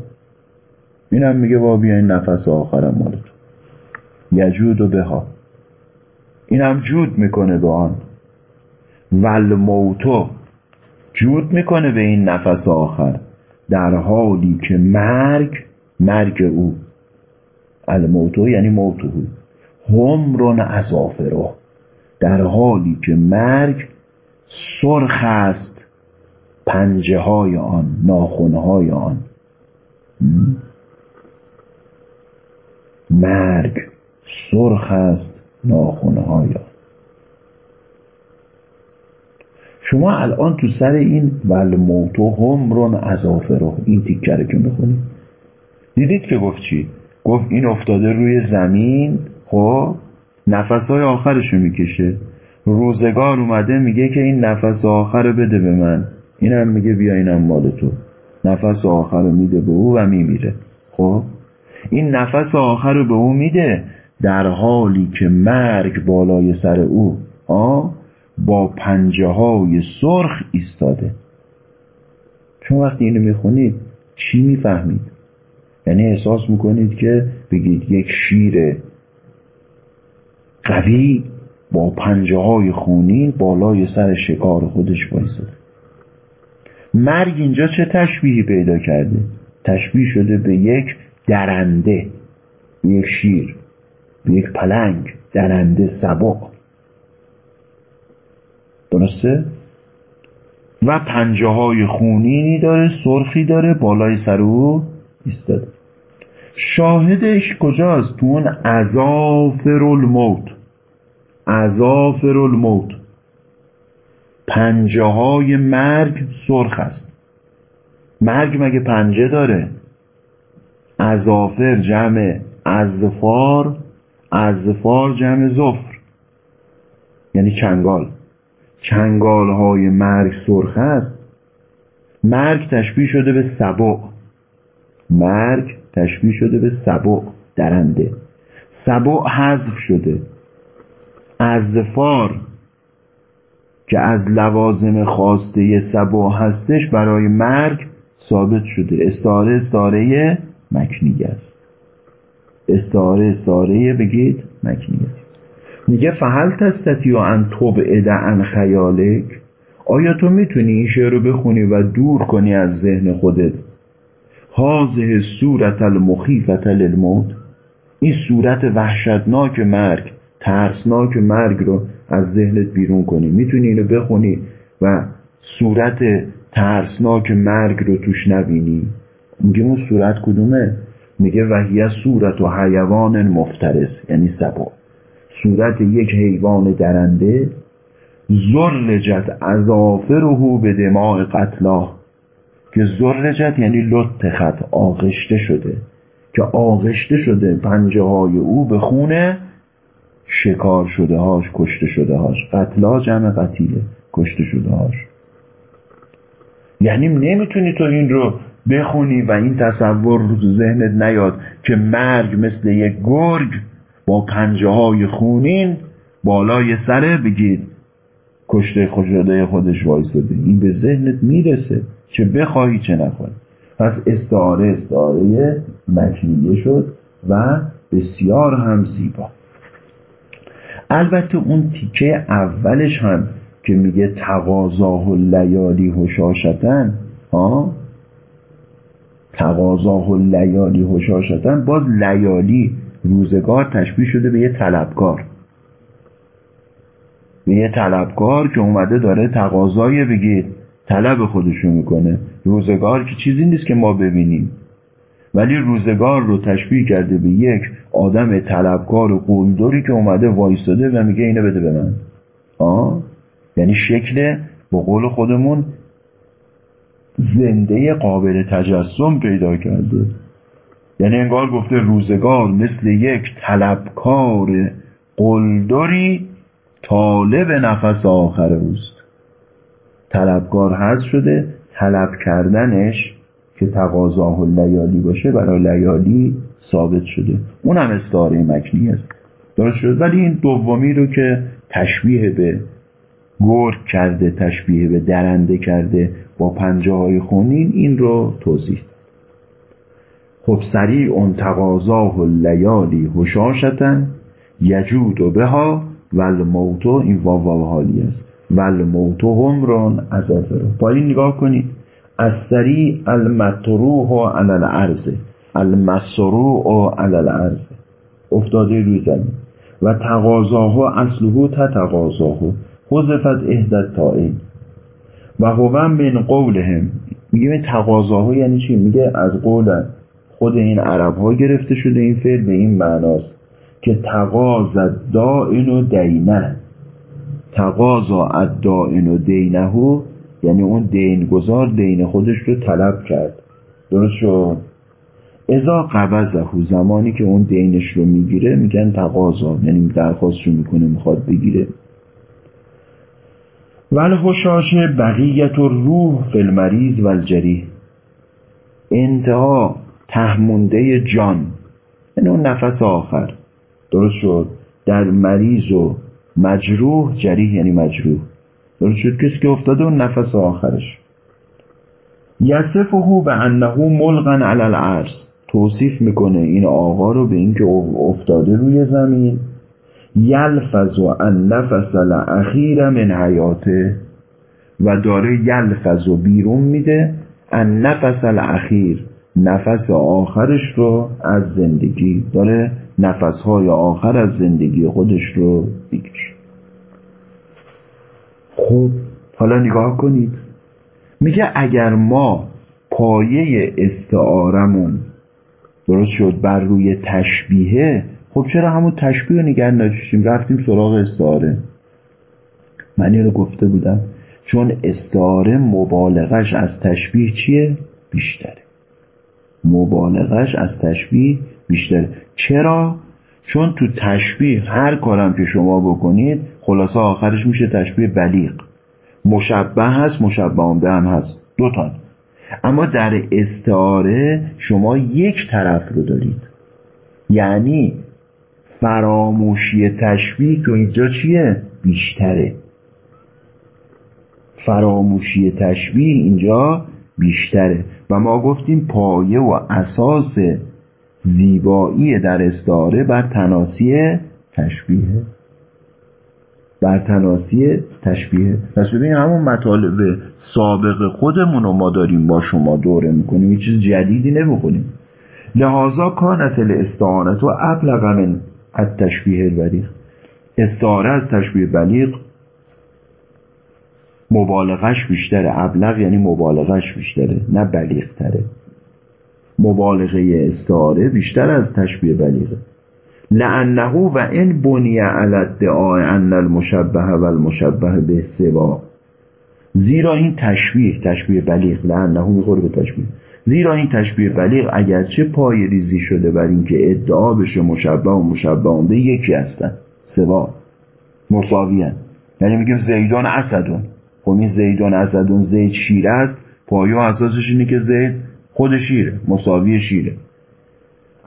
اینم میگه با بیا این نفس آخرم مال تو. یجود و به ها اینم جود می‌کنه به آن. ول موتو جود می‌کنه به این نفس آخر در حالی که مرگ مرگ او. الموتو یعنی موتو همرون ازافرو در حالی که مرگ سرخ است پنجه های آن ناخونه های آن. مرگ سرخ است ناخونهایا شما الان تو سر این ول موتو همرون ازافرو این تیکره که می‌خونید دیدید که گفت چی؟ گفت این افتاده روی زمین خب؟ نفسهای آخرشو می‌کشه. روزگار اومده میگه که این نفس آخر بده به من. اینم میگه بیا اینم مال تو. نفس آخر میده به او و میمیره. خب؟ این نفس آخر رو به او میده در حالی که مرگ بالای سر او. آ با پنجه های سرخ ایستاده. چون وقتی اینو می‌خونید چی می‌فهمید؟ یعنی احساس می‌کنید که بگید یک شیر قوی با پنجه های خونین بالای سر شکار خودش وایساده. مرگ اینجا چه تشبیهی پیدا کرده؟ تشبیه شده به یک درنده به یک شیر به یک پلنگ درنده سبا. درسته؟ و پنجه های خونینی داره سرخی داره بالای سر او ایستاده. شاهدش کجاست؟ تو اون ازافر الموت ازافر الموت پنجه های مرگ سرخ است. مرگ مگه پنجه داره؟ ازافر جمع ازفار ازفار جمع زفر یعنی چنگال. چنگال های مرگ سرخ است مرگ تشبیه شده به سبع. مرگ تشبیه شده به سبع درنده. سبع حذف شده. ازفار که از لوازم خواسته سبع هستش برای مرگ ثابت شده. استعاره استعاره مکنی است. استعاره استعاره بگید مکنی است. میگه فهل تستطیع ان تبعد عن خیالک. آیا تو می‌تونی این شعر رو بخونی و دور کنی از ذهن خودت؟ حاضه صورت المخیفت للموت. این صورت وحشتناک مرگ ترسناک مرگ رو از ذهنت بیرون کنی. می‌تونی اینو بخونی و صورت ترسناک مرگ رو توش نبینی. میگه اون صورت کدومه؟ میگه وحیه صورت و حیوان مفترس یعنی سبا. صورت یک حیوان درنده زرجت ازافره به دماغ قتلا. که زرجت یعنی لطخت آغشته شده. که آغشته شده پنجه های او به خونه شکار شده هاش کشته شده هاش قتلا جمع قتیله کشته شده هاش یعنی نمی‌تونی تو این رو بخونی و این تصور رو تو ذهنت نیاد که مرگ مثل یک گرگ با پنجه های خونین بالای سره بگید کشته شده خودش وایساده این به ذهنت می‌رسه چه بخواهی چه نخواهی. پس استعاره استعاره مکنیه شد و بسیار هم زیبا. البته اون تیکه اولش هم که میگه تقاضاه و لیالی هشاشتن ها؟ تقاضاه و لیالی هشاشتن باز لیالی روزگار تشبیه شده به یه طلبکار. به یه طلبکار که اومده داره تقاضای بگید طلب خودشو می‌کنه. روزگار که چیزی نیست که ما ببینیم. ولی روزگار رو تشبیه کرده به یک آدم طلبکار و قولداری که اومده وایستاده و میگه اینو بده به من. آه یعنی شکل به قول خودمون زنده قابل تجسم پیدا کرده. یعنی انگار گفته روزگار مثل یک طلبکار قلدری طالب نفس آخر اوست طلبکار هست شده طلب کردنش که تقاضاه لیالی باشه برای لیالی ثابت شده. اون هم استعاره مکنی است. درست شد. ولی این دومی رو که تشبیه به گرگ کرده تشبیه به درنده کرده با پنجه های خونین این رو توضیح خب سریع تقاضاه لیالی هشاشتن یجود و بها ول موتو این واو حالی است. ول موتو همران ازافرو با این نگاه کنید. از سریع المطروح علی الارض المسروع علی الارض افتاده روی زمین. و تقاضاه اصله تتقاضاه حذفت اهدت تائین و هو من قولهم. میگه تقاضاها یعنی چی؟ میگه از قول خود این عرب ها گرفته شده این فعل به این معناست که تقاضا دائن و دینه. تقاضا الدائن و دینهو یعنی اون دینگذار دین خودش رو طلب کرد. درست شد؟ ازا قبضه زمانی که اون دینش رو می‌گیره میگن تقاضا یعنی درخواست رو می‌کنه می‌خواد بگیره. ول حشاشه بقیت و روح فی المریض و الجریح. انتها تهمونده جان. یعنی اون نفس آخر. درست شد. در مریض و مجروح جریح یعنی مجروح. درست شد. کسی که افتاده اون نفس آخرش. یصفه به انه ملغن علی العرض. توصیف می‌کنه این آقا رو به اینکه افتاده روی زمین. یلفظ و ان نفس الاخیر من حیاته. و داره یلفظ و بیرون میده. ان نفس الاخیر. نفس آخرش رو از زندگی داره نفسهای آخر از زندگی خودش رو می‌کشه. خب حالا نگاه کنید. میگه اگر ما پایه استعارمون درست شد بر روی تشبیهه خب چرا همون تشبیه رو نگه نداشتیم؟ رفتیم سراغ استعاره. من اینو گفته بودم چون استعاره مبالغش از تشبیه چیه؟ بیشتره. مبالغش از تشبیه بیشتره چرا؟ چون تو تشبیه هر کارم که شما بکنید خلاصه آخرش میشه تشبیه بلیغ. مشبه هست مشبه به هم هست. دوتان اما در استعاره شما یک طرف رو دارید. یعنی فراموشی تشبیه که اینجا چیه؟ بیشتره. فراموشی تشبیه اینجا بیشتره. و ما گفتیم پایه و اساس زیبایی در استعاره بر تناسی تشبیه. بر تناسی تشبیه. پس ببینیم همون مطالب سابق خودمون رو ما داریم با شما دوره می‌کنیم. یه چیز جدیدی نمی‌کنیم لحاظا کانت الاستعانت و ابلغ من التشبیه البلیغ. استعاره از تشبیه بلیغ مبالغش بیشتره. ابلغ یعنی مبالغش بیشتره نه بلیغ تره مبالغه استعاره بیشتر از تشبیه بلیغه. لعنه و این بنی علی ادعاء ان المشبه و المشبه به سوا. زیرا این تشبیه تشبیه بلیغ لعنه می‌خوره به تشبیه. زیرا این تشبیه بلیغ اگرچه پای ریزی شده بر اینکه ادعا بشه مشبه و مشبه به یکی هستن. سوا. مساویان. یعنی میگیم زیدان اسدون. خب این زیدان اسدون زید شیره است. پایه اساسش اینه که زید خود شیره مساوی شیره.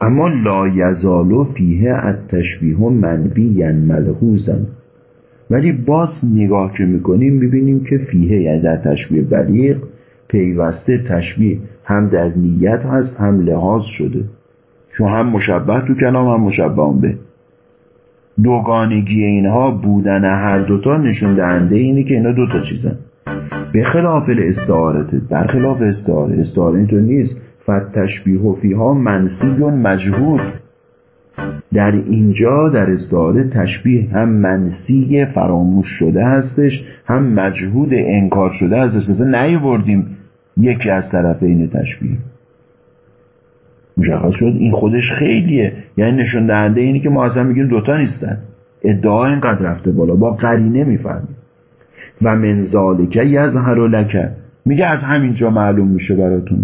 اما لا یزالو فیه از تشبیه منبی ملحوظن ولی باز نگاه که می‌کنیم می‌بینیم که فیه یعنی در تشبیه بلیغ پیوسته تشبیه هم در نیت هست هم لحاظ شده. چون هم مشبه تو کلام هم مشبه به. دوگانگی اینها بودن هر دوتا نشون دهنده اینه که اینا دوتا چیزن. به خلاف استعارت برخلاف استعاره استعاره اینطور نیست. فتشبیه و فیها منسی و مجهود در اینجا در استعاره تشبیه هم منسی فراموش شده هستش هم مجهود انکار شده هستش. نیوردیم یکی از طرفین تشبیه. مشخص شد. این خودش خیلیه. یعنی نشون دهنده اینی که ما اصلا میگیم دوتا نیستن. ادعا اینقدر رفته بالا. با قرینه می‌فهمیم. و منزالکه یظهر لکه میگه از همینجا معلوم میشه براتون.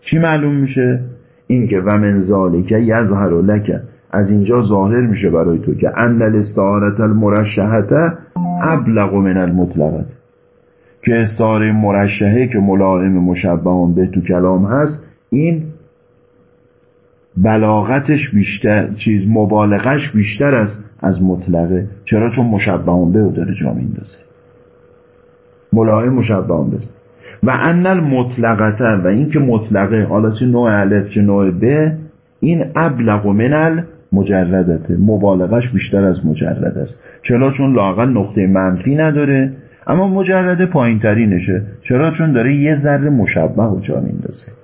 چی معلوم میشه؟ این که و من ذالک یظهر لک. از اینجا ظاهر میشه برای تو که ان الاستعاره المرشحه ابلغ من المطلقه که استعاره مرشحه که ملائم مشبه به تو کلام هست این بلاغتش بیشتر چیز مبالغش بیشتر است از مطلقه. چرا؟ چون مشبه به داره جا میندازه. ملائم مشبه به و ان المطلقه و اینکه مطلقه حالا چه نوع الف چه نوع ب این ابلغ من المجردته. مبالغش بیشتر از مجرد است. چرا؟ چون لاقل نقطه منفی نداره. اما مجرد پایین نشه چرا؟ چون داره یه ذره مشبه و جا میندازه.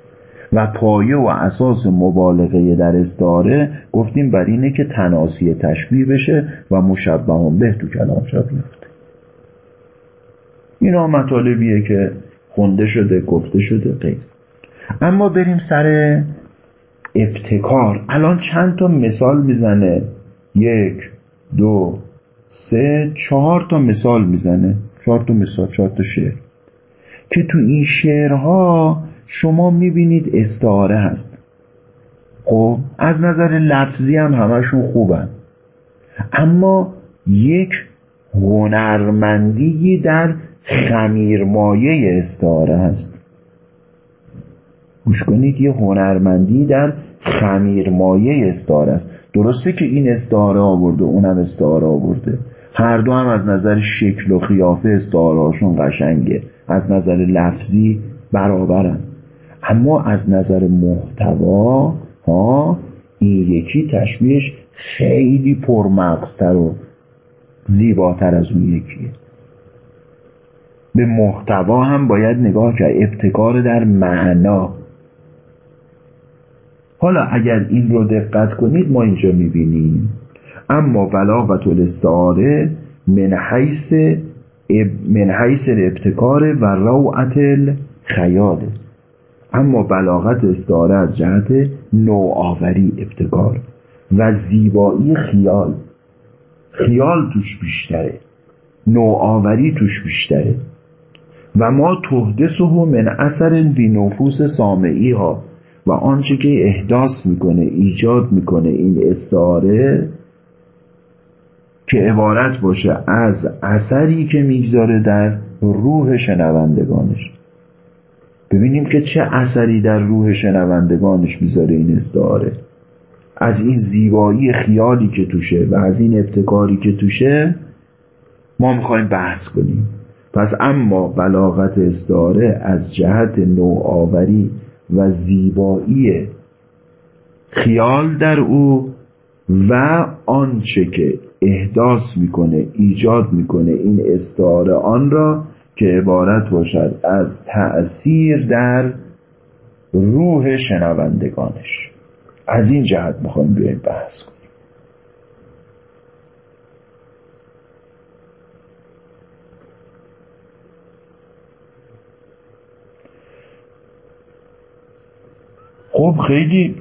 و پایه و اساس مبالغه در استعاره گفتیم بر اینه که تناسی تشبیه بشه و مشبه به تو کلام جا بیفته اینا مطالبیه که خونده شده گفته شده غیر. اما بریم سر ابتکار. الان چند تا مثال می‌زنه؟ یک دو سه چهار تا مثال می‌زنه. چهار تا مثال چهار تا شعر. که تو این شعرها شما می‌بینید استعاره هست. خب از نظر لفظی هم همشون خوبن. اما یک هنرمندی در خمیرمایه استعاره هست. گوش کنید یه هنرمندی در خمیرمایه استعاره است. درسته که این استعاره آورده اونم استعاره آورده. هر دو هم از نظر شکل و خیافه استعاره هاشون قشنگه. از نظر لفظی برابرن. اما از نظر محتوا ها این یکی تشبیهش خیلی پرمغزتر و زیباتر از اون یکیه. به محتوا هم باید نگاه کرد. ابتکار در معنا. حالا اگر این رو دقت کنید ما اینجا می‌بینیم. اما بلاغت الاستعاره من حیث من حیث الابتکار و روعت الخیاله. اما بلاغت استعاره از جهت نوآوری ابتکار و زیبایی خیال. خیال توش بیشتره. نوآوری توش بیشتره. و ما تحدثه من اثر بی نفوس سامعی ها و آنچه که احداث می‌کنه ایجاد می‌کنه این استعاره که عبارت باشه از اثری که می‌گذاره در روح شنوندگانش. ببینیم که چه اثری در روح شنوندگانش می‌ذاره این استعاره از این زیبایی خیالی که توشه و از این ابتکاری که توشه ما می‌خوایم بحث کنیم. پس اما بلاغت استعاره از جهت نوآوری و زیبایی خیال در او و آنچه که احداث می‌کنه ایجاد می‌کنه این استعاره آن را که عبارت باشد از تأثیر در روح شنوندگانش. از این جهت می‌خوایم بیایم بحث کنیم. خب خیلی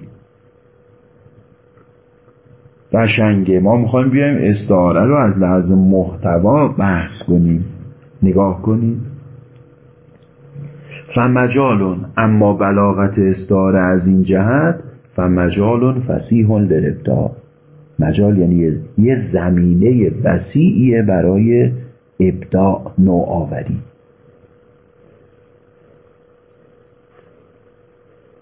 قشنگه. ما می‌خوایم بیایم استعاره رو از لحاظ محتوا بحث کنیم. نگاه کنید فمجالون اما بلاغت استعاره از این جهت فمجالون فسیح للابداع مجال یعنی یه زمینه وسیعیه برای ابداع نوآوری.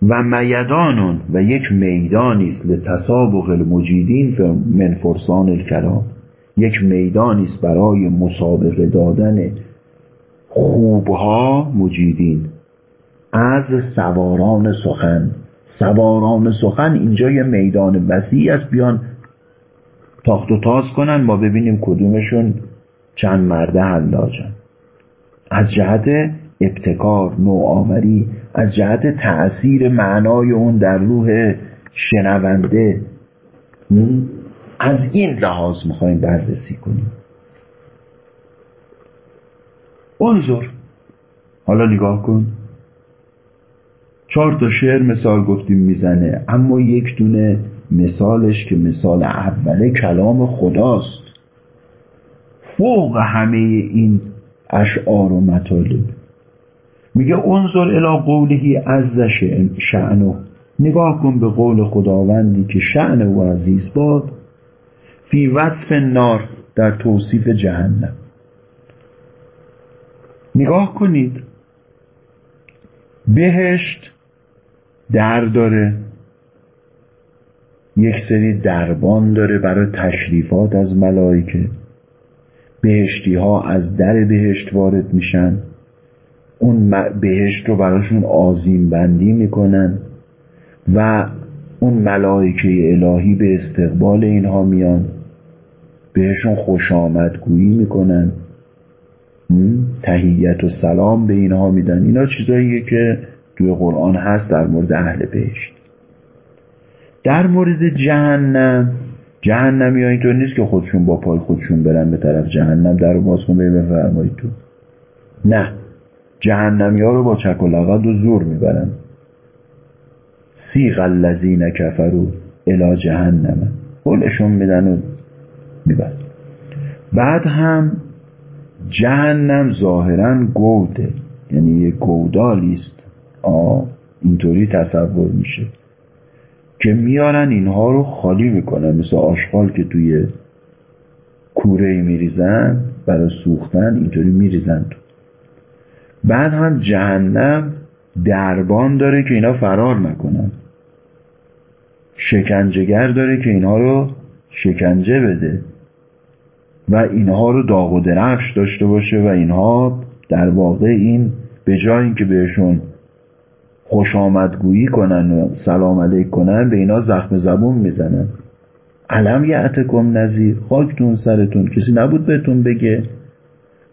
و میدانون و یک میدانی است لتسابق المجیدین من فرسان الکلام. یک میدانی است برای مسابقه دادن خوبها مجیدین. از سواران سخن. سواران سخن اینجا یه میدان وسیعی است. بیان تاخت و تاز کنن. ما ببینیم کدومشون چند مرده حلاجن از جهت ابتکار نوآوری از جهت تأثیر معنای اون در روح شنونده. از این لحاظ می‌خوایم بررسی کنیم. انظر حالا نگاه کن. چهار تا شعر مثال گفتیم می‌زنه اما یک دونه مثالش که مثال اوله کلام خداست. فوق همه این اشعار و مطالب. میگه انظر الى قولهی عز شعنه نگاه کن به قول خداوندی که شعن و عزیز باد. فی وصف نار در توصیف جهنم. نگاه کنید. بهشت در داره. یک سری دربان داره برای تشریفات از ملائکه. بهشتی ها از در بهشت وارد میشن. اون بهشت رو براشون آزیم بندی می‌کنن و اون ملائکه الهی به استقبال اینها میان. بهشون خوش آمدگویی می‌کنن. تهیت و سلام به اینها میدن. اینا چیزاییه که توی قرآن هست در مورد اهل بهشت. در مورد جهنم جهنمی ها اینطور نیست که خودشون با پای خودشون برن به طرف جهنم. در رو باز بفرمایید تو. نه. جهنمی ها رو با چک و لغت و زور می‌برن. سیغ الذین کفروا الی جهنم. قولشون میدن و می‌برد بعد هم جهنم ظاهرا گوده. یعنی یه گودالی است. اینطوری تصور میشه. که میارن اینها رو خالی می‌کنن. مثل آشغال که توی کوره میریزن برای سوختن اینطوری میریزن. تو بعد هم جهنم دربان داره که اینا فرار نکنن. شکنجهگر داره که اینها رو شکنجه بده. و اینها رو داغ و درفش داشته باشه و اینها در واقع این به جای اینکه بهشون خوش آمدگویی کنن و سلام علیک کنن به اینا زخم زبون می‌زنن. علم یعتکم نظیر خاکتون سرتون کسی نبود بهتون بگه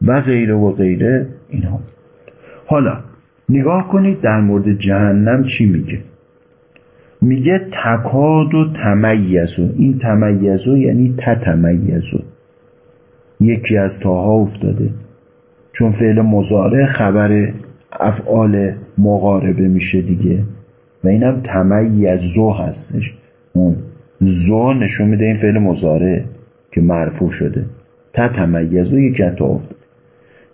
و غیره و غیره اینها. حالا نگاه کنید در مورد جهنم چی میگه؟ میگه تکاد و تمیزو. این تمیزو یعنی تتمیزو. یکی از تاها افتاده. چون فعل مزاره خبر افعال مقاربه میشه دیگه. و اینم تمیزو هستش. اون زو نشون میده این فعل مزاره که مرفوع شده. تتمیزو یکی از افتاده.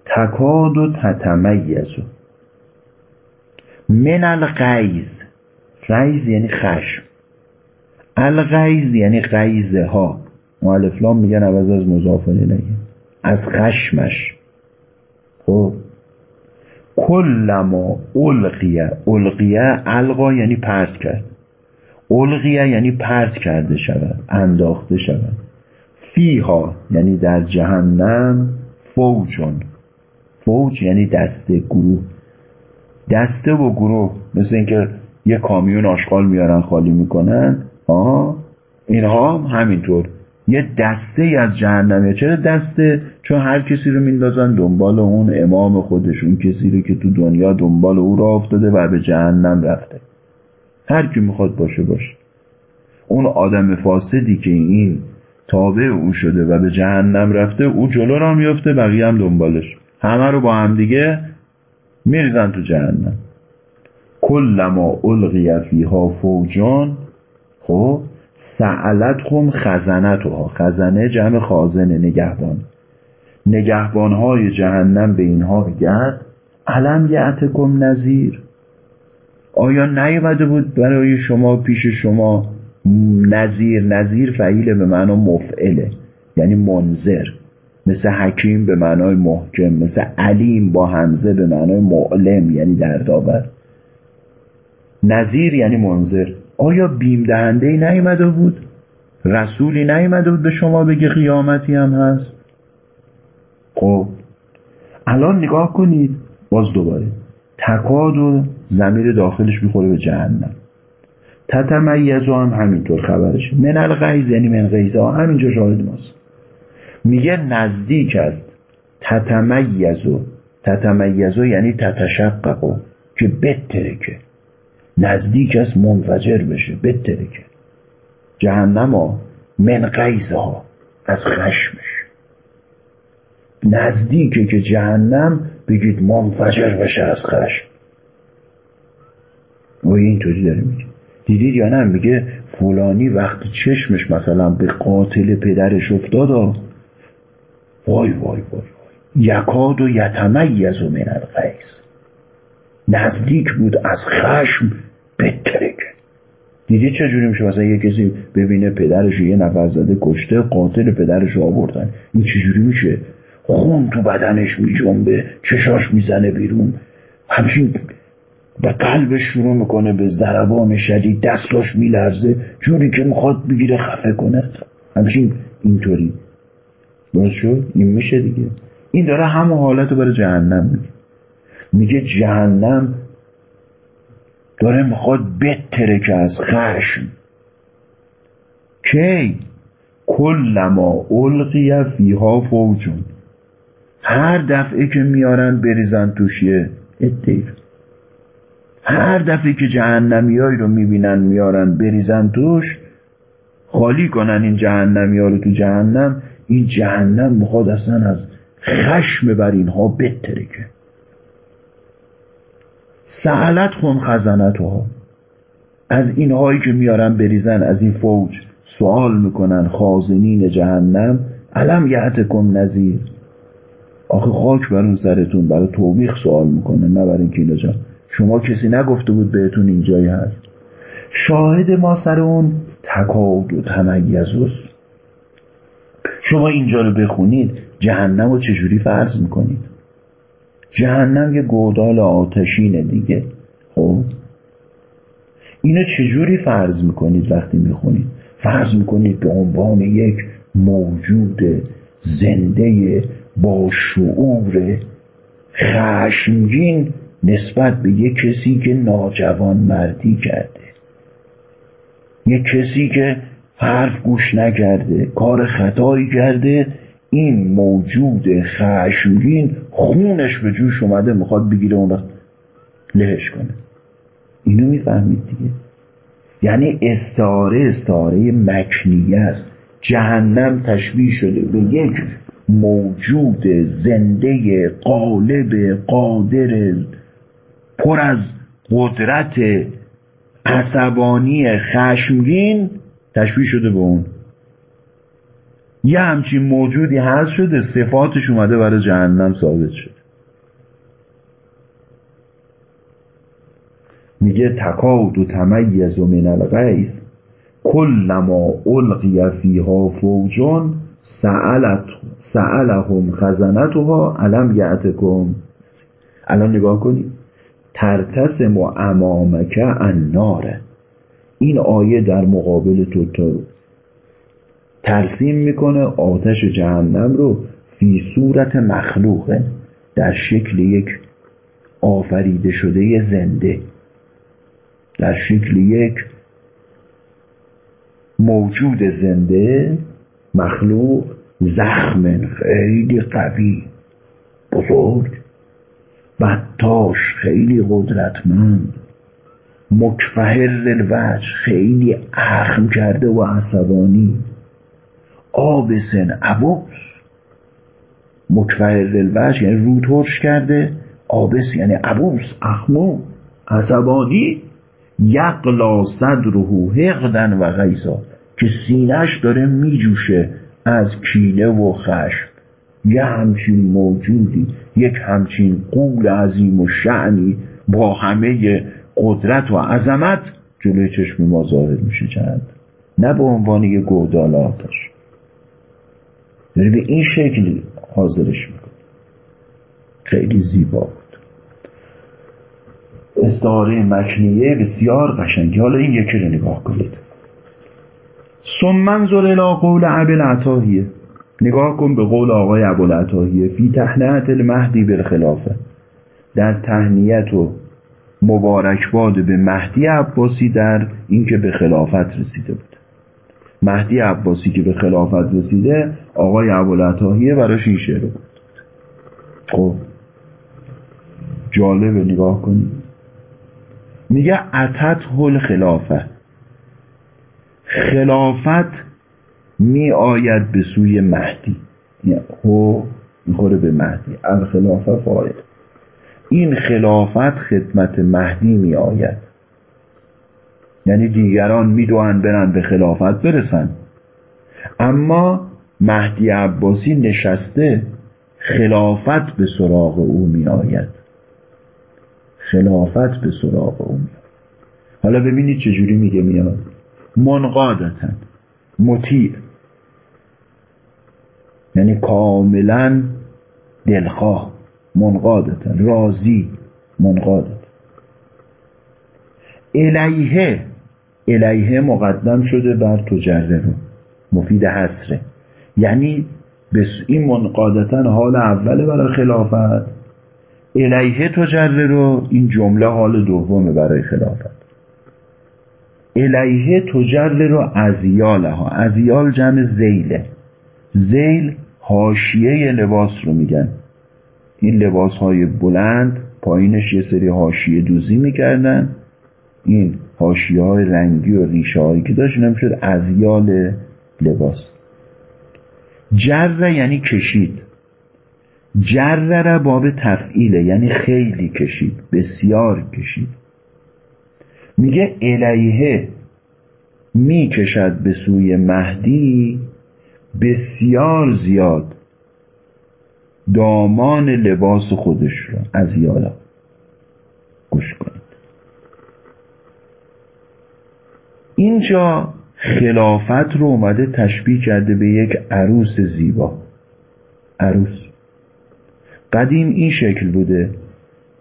تکاد و تتمیزو من الغیز غیز یعنی خشم. الغیز یعنی غیزه ها. معلفلام میگن عوض از مضافه نگه از خشمش. خب. کلما القیه. القیه القا یعنی پرت کرد. القیه یعنی پرت کرده شود. انداخته شود. فیها یعنی در جهنم فوجون. فوج یعنی دسته گروه. دسته و گروه. مثل اینکه یه کامیون آشغال میارن خالی می‌کنن. آه. اینها هم همینطور. یه دسته از جهنمه چرا دسته؟ چون هر کسی رو میندازن دنبال اون امام خودشون کسی رو که تو دنیا دنبال او را افتاده و به جهنم رفته. هر کی می‌خواد باشه باشه. اون آدم فاسدی که این تابع او شده و به جهنم رفته او جلو را میفته بقیه هم دنبالش. همه رو با هم دیگه میریزن تو جهنم. کلما القی فیها فوجان خب؟ سعلت خم خزنتها. خزنه جمع خازنه نگهبان. نگهبانهای جهنم به اینها میگن علم یعتکم نظیر آیا نیومده بود برای شما پیش شما نظیر نظیر فعیل به معنا مفعله یعنی منظر مثل حکیم به معنای محکم مثل علیم با همزه به معنای معلم یعنی دردآور. نظیر یعنی منظر آیا بیم دهنده ای نیومده بود؟ رسولی نیومده بود به شما بگه قیامتی هم هست؟ خب الان نگاه کنید. باز دوباره. تکاد و زمیر داخلش می‌خوره به جهنم. تتمیزو هم همینطور خبرش. من الغیز یعنی من غیزه ها همینجا شاهد ماست. میگه نزدیک است. تتمیزو تتمیزو یعنی تتشققو که بترکه. نزدیک است منفجر بشه بترکه جهنم ها من ها از خشمش. نزدیکه که جهنم بگید منفجر بشه از خشم. و اینطوری داره میگه. دیدید یا نه؟ میگه فلانی وقتی چشمش مثلا به قاتل پدرش افتاد وای وای وای وای. یکاد و یتمیز و من الغیظ نزدیک بود از خشم بترکه دیدی چه جوری میشه مثلا یه کسی ببینه پدرش یه نفر زده کشته قاتل پدرش آوردن؟ این چجوری میشه؟ خون تو بدنش میجنبه چشاش می‌زنه بیرون. همچین به قلبش شروع می‌کنه به ضربان شدید دستاش میلرزه. جوری که می‌خواد بگیره خفه کنه. همچین اینطوری. درست شد؟ این میشه دیگه. این داره همه حالت رو برای جهنم میگه. میگه جهنم داره می‌خواد بترکه از خشم. کی؟ کلما القی فیها فوجون. هر دفعه که میارن بریزن توش یه هر دفعه که جهنمیایی رو می‌بینن میارن بریزن توش خالی کنن این جهنمی ها رو تو جهنم این جهنم می‌خواد اصلا از خشم بر اینها بترکه سعلت خون خزنت ها از اینهایی که میارن بریزن از این فوج سوال می‌کنن خازنین جهنم علم یعتکم نظیر آخه خاک بر اون سرتون برای توبیخ سوال می‌کنه نه برای اینکه اینا جان شما کسی نگفته بود بهتون اینجایی هست. شاهد ما سر اون تکاد و تمیزوس شما اینجا رو بخونید جهنم رو چجوری فرض می‌کنید؟ جهنم یه گودال آتشینه دیگه. خب؟ اینو چجوری فرض می‌کنید وقتی می‌خونید؟ فرض می‌کنید به عنوان یک موجود زنده با شعور خشمگین نسبت به یک کسی که ناجوان مردی کرده. یک کسی که حرف گوش نکرده کار خطایی کرده این موجود خشمگین خونش به جوش اومده می‌خواد بگیره اون لهش کنه. اینو می‌فهمید دیگه؟ یعنی استعاره استعاره مکنیه است. جهنم تشبیه شده به یک موجود زنده قالب قادر پر از قدرت عصبانی خشمگین تشبیه شده به اون. یه همچین موجودی هست شده صفاتش اومده برای جهنم ثابت شده. میگه تکاد و تمیز و من الغیس کلما القی فیها فوجون سألت سألهم خزنتها علم یعتکم الان نگاه کنید ترتسم و امامک الناره این آیه در مقابل تو تو ترسیم می‌کنه آتش جهنم رو فی صورت مخلوقه در شکل یک آفریده شده زنده در شکل یک موجود زنده مخلوق زخم خیلی قوی بزرگ بدتاش خیلی قدرتمند مکفهر الوجه خیلی اخم کرده و عصبانی. آبسن عبوس. مکفهر الوجه یعنی رو ترش کرده. آبس یعنی عبوس اخمو عصبانی. یقلا صدره حقدن و غیزا که سینش داره میجوشه از کینه و خشم. یه همچین موجودی یک همچین قول عظیم و شعنی با همه قدرت و عظمت جلوی چشم ما ظاهر میشه چند. نه به عنوان یه گودال یعنی به این شکل حاضرش میکن خیلی زیبا بود. استعاره مکنیه بسیار قشنگی. حالا این یکی رو نگاه کنید. ثم زر الى قول عبل عطاهیه نگاه کن به قول آقای عطاهیه فی تهنیت المهدی بالخلافه. در تهنیت و مبارکباد به مهدی عباسی در اینکه به خلافت رسیده بود. مهدی عباسی که به خلافت رسیده آقای عطاهیه براش این شعر بود. خب جالبه نگاه کنید. میگه اتت هل خلافه خلافت می آید به سوی مهدی. هو می‌خوره به مهدی. الخلافه فاعل. این خلافت خدمت مهدی می آید یعنی دیگران میدوان برن به خلافت برسن. اما مهدی عباسی نشسته خلافت به سراغ او می آید خلافت به سراغ او می آید حالا ببینید چجوری میگه میاد. منقادتن مطیع. یعنی کاملا دلخواه. منقادتن راضی. منقادت الیه الیه مقدم شده بر تجره رو مفید حسره یعنی این منقادتن حال اوله برای خلافت. الیه تجره رو این جمله حال دومه برای خلافت. الیه تجر رو ازیاله ها. ازیال جمع زیله. زیل هاشیه لباس رو میگن. این لباس های بلند پایینش یه سری هاشیه دوزی می‌کردن. این هاشیه های رنگی و ریشه هایی که داشت نمی‌شد ازیال لباس. جر یعنی کشید. جر باب تفعیله یعنی خیلی کشید بسیار کشید. میگه الیه می‌کشد به سوی مهدی بسیار زیاد دامان لباس خودش رو از یالا گوش اینجا خلافت رو اومده تشبیه کرده به یک عروس زیبا. عروس. قدیم این شکل بوده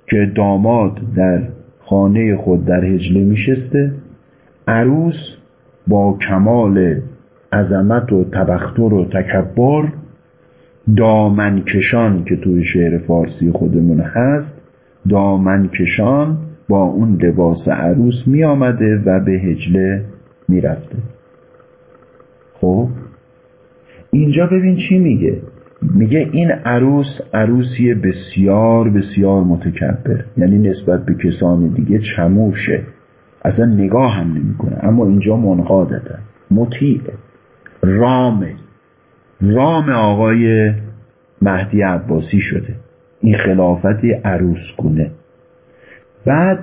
که داماد در خانه خود در هجله میشسته. عروس با کمال عظمت و تبختر و تکبر دامنکشان که توی شعر فارسی خودمون هست دامنکشان با اون لباس عروس می آمده و به هجله می رفته خب؟ اینجا ببین چی میگه. میگه این عروس عروسی بسیار بسیار متکبر. یعنی نسبت به کسان دیگه چموشه. اصلا نگاه هم نمی‌کنه. اما اینجا منقادته مطیعه. رامه. رام آقای مهدی عباسی شده. این خلافت عروس گونه. بعد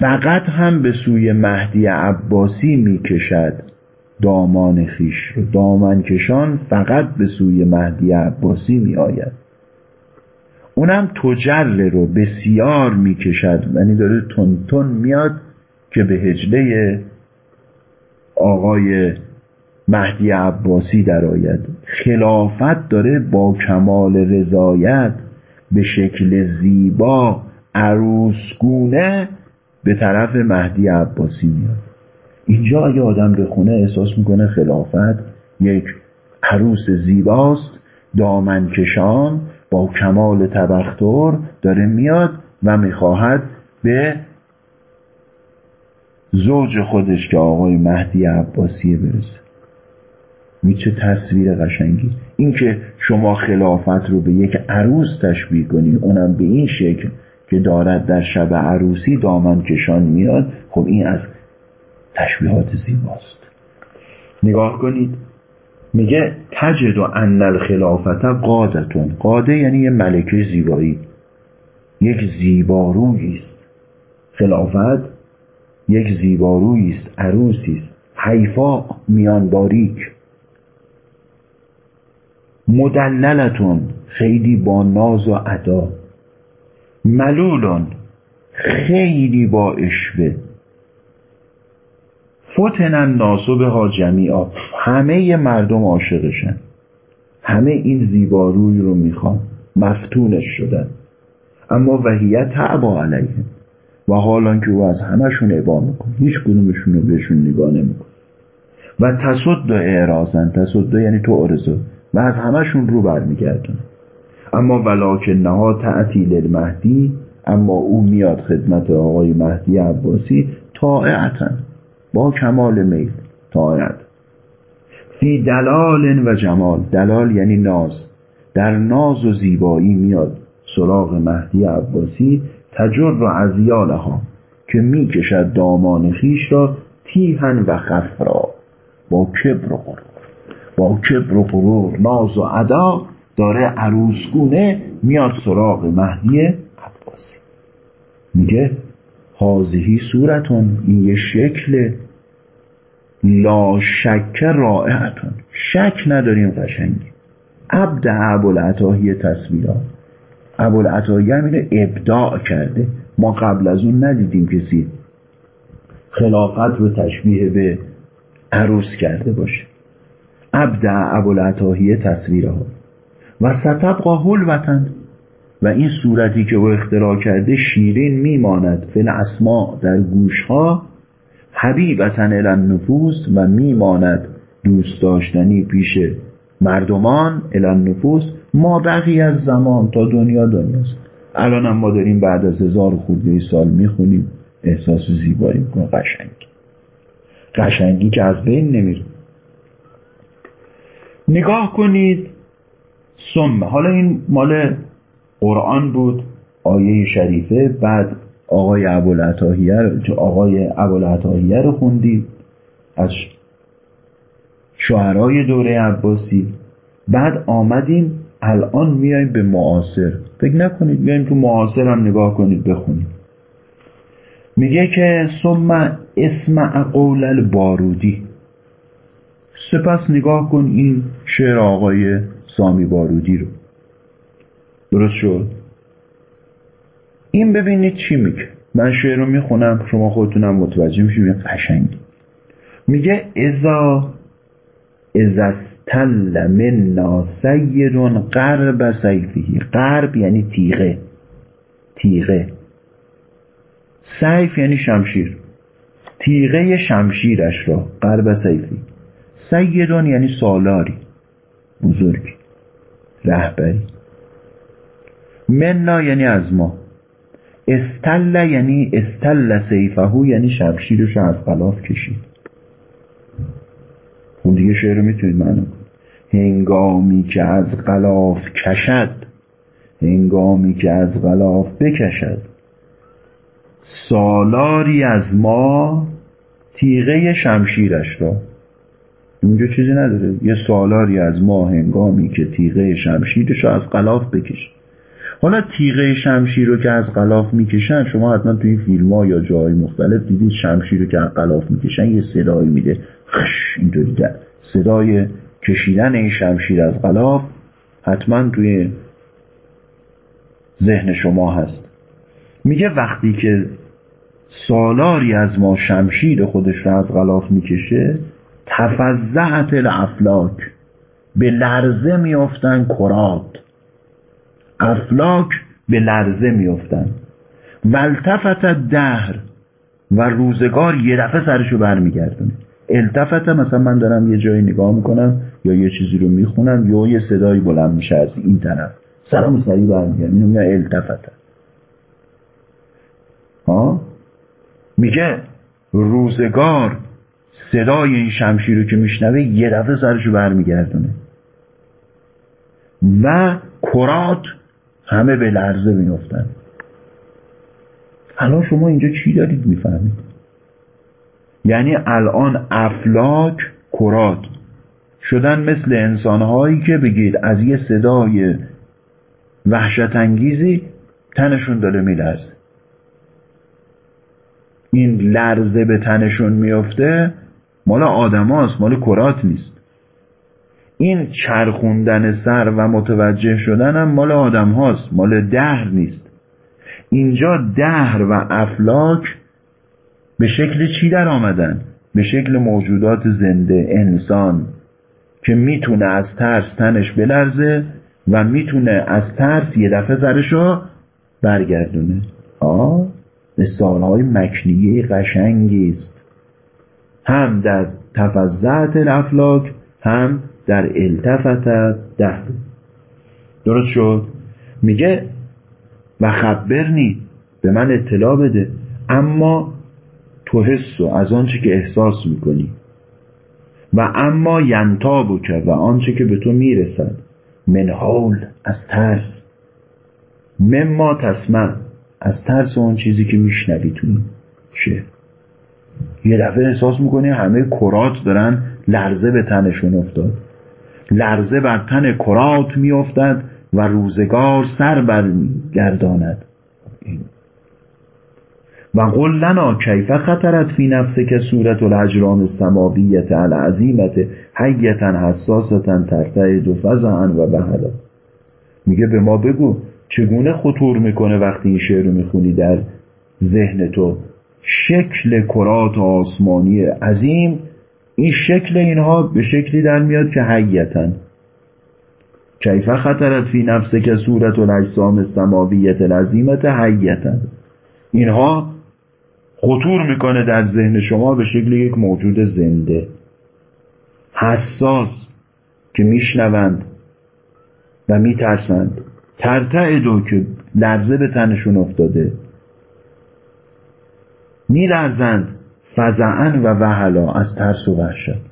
فقط هم به سوی مهدی عباسی می‌کشد دامان خیش رو دامن کشان فقط به سوی مهدی عباسی می آید اونم تجر رو بسیار می‌کشد یعنی داره تون میاد که به هجله آقای مهدی عباسی درآید. خلافت داره با کمال رضایت به شکل زیبا عروسگونه به طرف مهدی عباسی میاد. اینجا اگه آدم بخونه احساس می‌کنه خلافت یک عروس زیباست دامنکشان با کمال تبختر داره میاد و می‌خواهد به زوج خودش که آقای مهدی عباسیه برسه. چه تصویر قشنگی. اینکه شما خلافت رو به یک عروس تشبیه کنی اونم به این شکل که دارد در شب عروسی دامن کشان میاد خب این از تشبیهات زیباست. نگاه کنید میگه تجد و ان الخلافت قادتون قاده یعنی یه ملکه زیبایی. یک زیبارویی است. خلافت یک زیبارویی است عروسی است. حیفا میان باریک مدللتون خیلی با ناز و ادا ملولون. خیلی با اشوه فتنن ناسبه ها جمیعا. همه مردم عاشقشن. همه این زیباروی رو می‌خوان. مفتونش شدن. اما وحیت تعبا علیه. و حالا که او از همشون عبا می‌کنه هیچ کدومشون رو بهشون نگاه نمی‌کنه. و تصد اعرازن تصد یعنی تو ارزو و از همشون رو برمیگردن اما ولاکن نها تعطیل المهدی اما او میاد خدمت آقای مهدی عباسی طاعتن با کمال میل طاعت فی دلال و جمال دلال یعنی ناز. در ناز و زیبایی میاد سراغ مهدی عباسی تجر و ازیالها که می‌کشد دامان خیش را تیهن و خفرا. با کبر و غرور با کبر و غرور ناز و ادا داره عروسگونه میاد سراغ مهدی عباسی. میگه حاضهی صورتون این یه شکل لا شک رائعتون. شک نداریم قشنگی. عبد ابوالعطاهی تصویرات ابوالعطاهی هم اینو ابداع کرده. ما قبل از اون ندیدیم کسی خلافت رو تشبیه به عروس کرده باشه. عبد ابوالعطاهی تصویرها. و ستبقا وطن و این صورتی که او اختراع کرده شیرین میماند. فل اسما در گوشها. حبیبتن الان نفوس و میماند دوست داشتنی پیش مردمان الان نفوس ما بقی از زمان تا دنیا دنیاست. الان هم ما داریم بعد از هزار خورده سال می‌خونیم. احساس زیبایی می‌کنه قشنگ. قشنگی که از بین نمیره. نگاه کنید. سمه حالا این مال قرآن بود آیه شریفه بعد آقای ابوالعطاهیه آقای ابوالعطاهیه رو خوندیم از شعرهای دوره عباسی. بعد آمدیم الان میایم به معاصر. فکر نکنید بیایم تو معاصر هم نگاه کنید بخونید. میگه که ثم اسم قول البارودی. سپس نگاه کن این شعر آقای سامی بارودی رو. درست شد؟ این ببینید چی میگه. من شعر رو می‌خونم شما خودتونم متوجه میشید قشنگ. میگه ازا از استل منا سیرون قرب سیفی قرب یعنی تیغه. تیغه. سیف یعنی شمشیر. تیغه شمشیرش را قرب سیفی سیدون یعنی سالاری. بزرگی. رهبری. منا یعنی از ما. استل یعنی استل سیفهو یعنی شمشیرش از غلاف کشید. اون دیگه شعر رو می‌تونید معنی هنگامی که از غلاف کشد هنگامی که از غلاف بکشد. سالاری از ما تیغه شمشیرش را اونجا چیزی نداره. یه سالاری از ما هنگامی که تیغه شمشیرش رو از غلاف بکشه حالا تیغه شمشیر رو که از غلاف می‌کشن شما حتما توی این فیلم ها یا جای مختلف دیدید شمشیر رو که از غلاف می‌کشن یه صدایی میده. خش! اینطوری صدای کشیدن این شمشیر از غلاف حتما توی ذهن شما هست. میگه وقتی که سالاری از ما شمشیر خودش رو از غلاف می‌کشه تفزعت الافلاک. به لرزه میافتن کرات. افلاک به لرزه میافتن. ولتفت دهر و روزگار یه دفعه سرشو برمیگردونه. التفت مثلا من دارم یه جایی نگاه می‌کنم یا یه چیزی رو می‌خونم یا یه صدایی بلند میشه از این طرف. سرم سریع برمیگرد اینو میگه التفت. ها؟ میگه روزگار صدای این شمشیر رو که میشنوه یه دفعه سرشو برمیگردونه. و کرات همه به لرزه میفتن الان شما اینجا چی دارید می‌فهمید؟ یعنی الان افلاک کرات شدن مثل انسانهایی که بگید از یه صدای وحشت انگیزی تنشون داره میلرزه. این لرزه به تنشون میفته مال آدماست مال کرات نیست. این چرخوندن سر و متوجه شدن هم مال آدم هاست مال دهر نیست. اینجا دهر و افلاک به شکل چی در آمدن؟ به شکل موجودات زنده انسان که می‌تونه از ترس تنش بلرزه و می‌تونه از ترس یه دفعه زرشو برگردونه. آه های مکنیه قشنگی است. هم در تفضعت الافلاک هم در التفت ده درست شد؟ میگه و خبرنی به من اطلاع بده. اما تو حس از آنچه که احساس می‌کنی. و اما ینتابو که و آنچه که به تو می‌رسد. منحول از ترس. مما تسمع از ترس اون چیزی که میشنوی تو این یه دفعه احساس می‌کنی همه کرات دارن لرزه به تنشون افتاد. لرزه بر تن کرات میافتد و روزگار سر برگرداند و قل لنا کیف خطرت فی نفسه که صورت الحجرام السماویت العظیمت حیتا حساستا ترتعد و فزعا و بهلا میگه به ما بگو چگونه خطور می‌کنه وقتی این شعر رو می‌خونی در ذهن تو؟ شکل کرات آسمانی عظیم این شکل اینها به شکلی در میاد که حیتا کیف خطرت فی نفسه که صورت الاجسام السماویت العظیمت حیتا اینها خطور می‌کنه در ذهن شما به شکل یک موجود زنده. حساس که میشنوند و میترسند. ترتعدو که لرزه به تنشون افتاده. میلرزند. فزعن و وحلا از ترس و وحشت.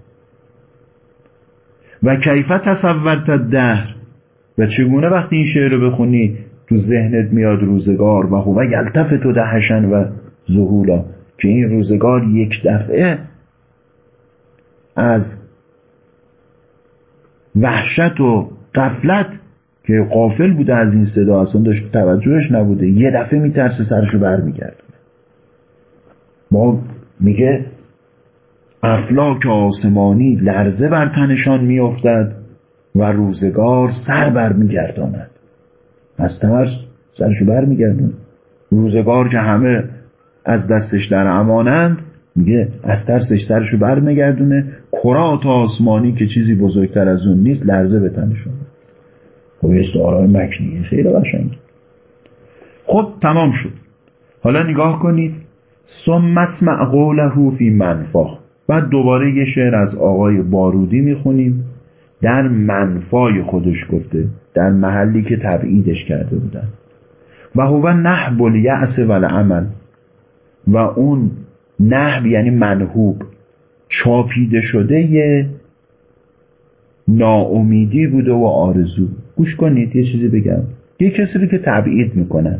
و کیفت تصورت دهر و چگونه وقتی این شعر رو بخونی تو ذهنت میاد روزگار؟ و هو یلتفت و دهشن و زهولا که این روزگار یک دفعه از وحشت و قفلت که قافل بوده از این صدا اصلا داشت توجهش نبوده یه دفعه میترسه سرشو برمیگرده. ما میگه افلاک آسمانی لرزه بر تنشان میافتد و روزگار سر بر میگرداند. از ترس سرشو بر میگردون. روزگار که همه از دستش در امانند میگه از ترسش سرشو بر میگردونه. کرات آسمانی که چیزی بزرگتر از اون نیست لرزه به تنشون. خب استعارای مکنیه خیلی قشنگ. خب تمام شد. حالا نگاه کنید. ثم اسمع قوله فی منفاه بعد دوباره یه شعر از آقای بارودی می‌خونیم. در منفای خودش گفته در محلی که تبعیدش کرده بودن. و هو نحب الیأس و عمل و اون نحب یعنی منحوب چاپیده شده یه ناامیدی بوده و آرزو. گوش کنید یه چیزی بگم. یه کسی رو که تبعید می‌کنن.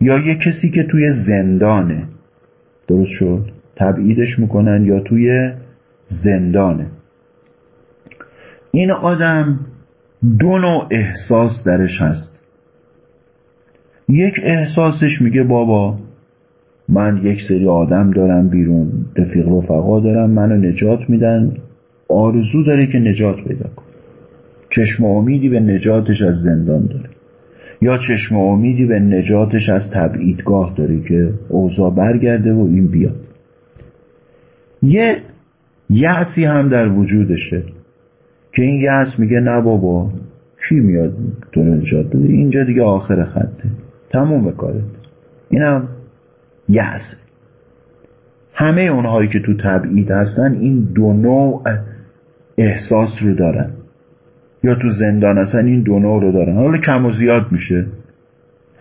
یا یه کسی که توی زندانه. درست شد تبعیدش می‌کنن یا توی زندانه. این آدم دو نوع احساس درش هست. یک احساسش میگه بابا من یک سری آدم دارم بیرون رفیق رفقا دارم منو نجات میدن. آرزو داره که نجات پیدا کنه. چشم امیدی به نجاتش از زندان داره. یا چشم امیدی به نجاتش از تبعیدگاه داره که اوضاع برگرده و این بیاد. یه یعصی هم در وجودشه که این یأس میگه نه بابا کی میاد تو نجات اینجا دیگه آخر خطه. تموم کارت. اینم یأس همه اونهایی که تو تبعید هستن این دو نوع احساس رو دارن. یا تو زندان هستن این دو نوع رو دارن. حالا کم و زیاد میشه.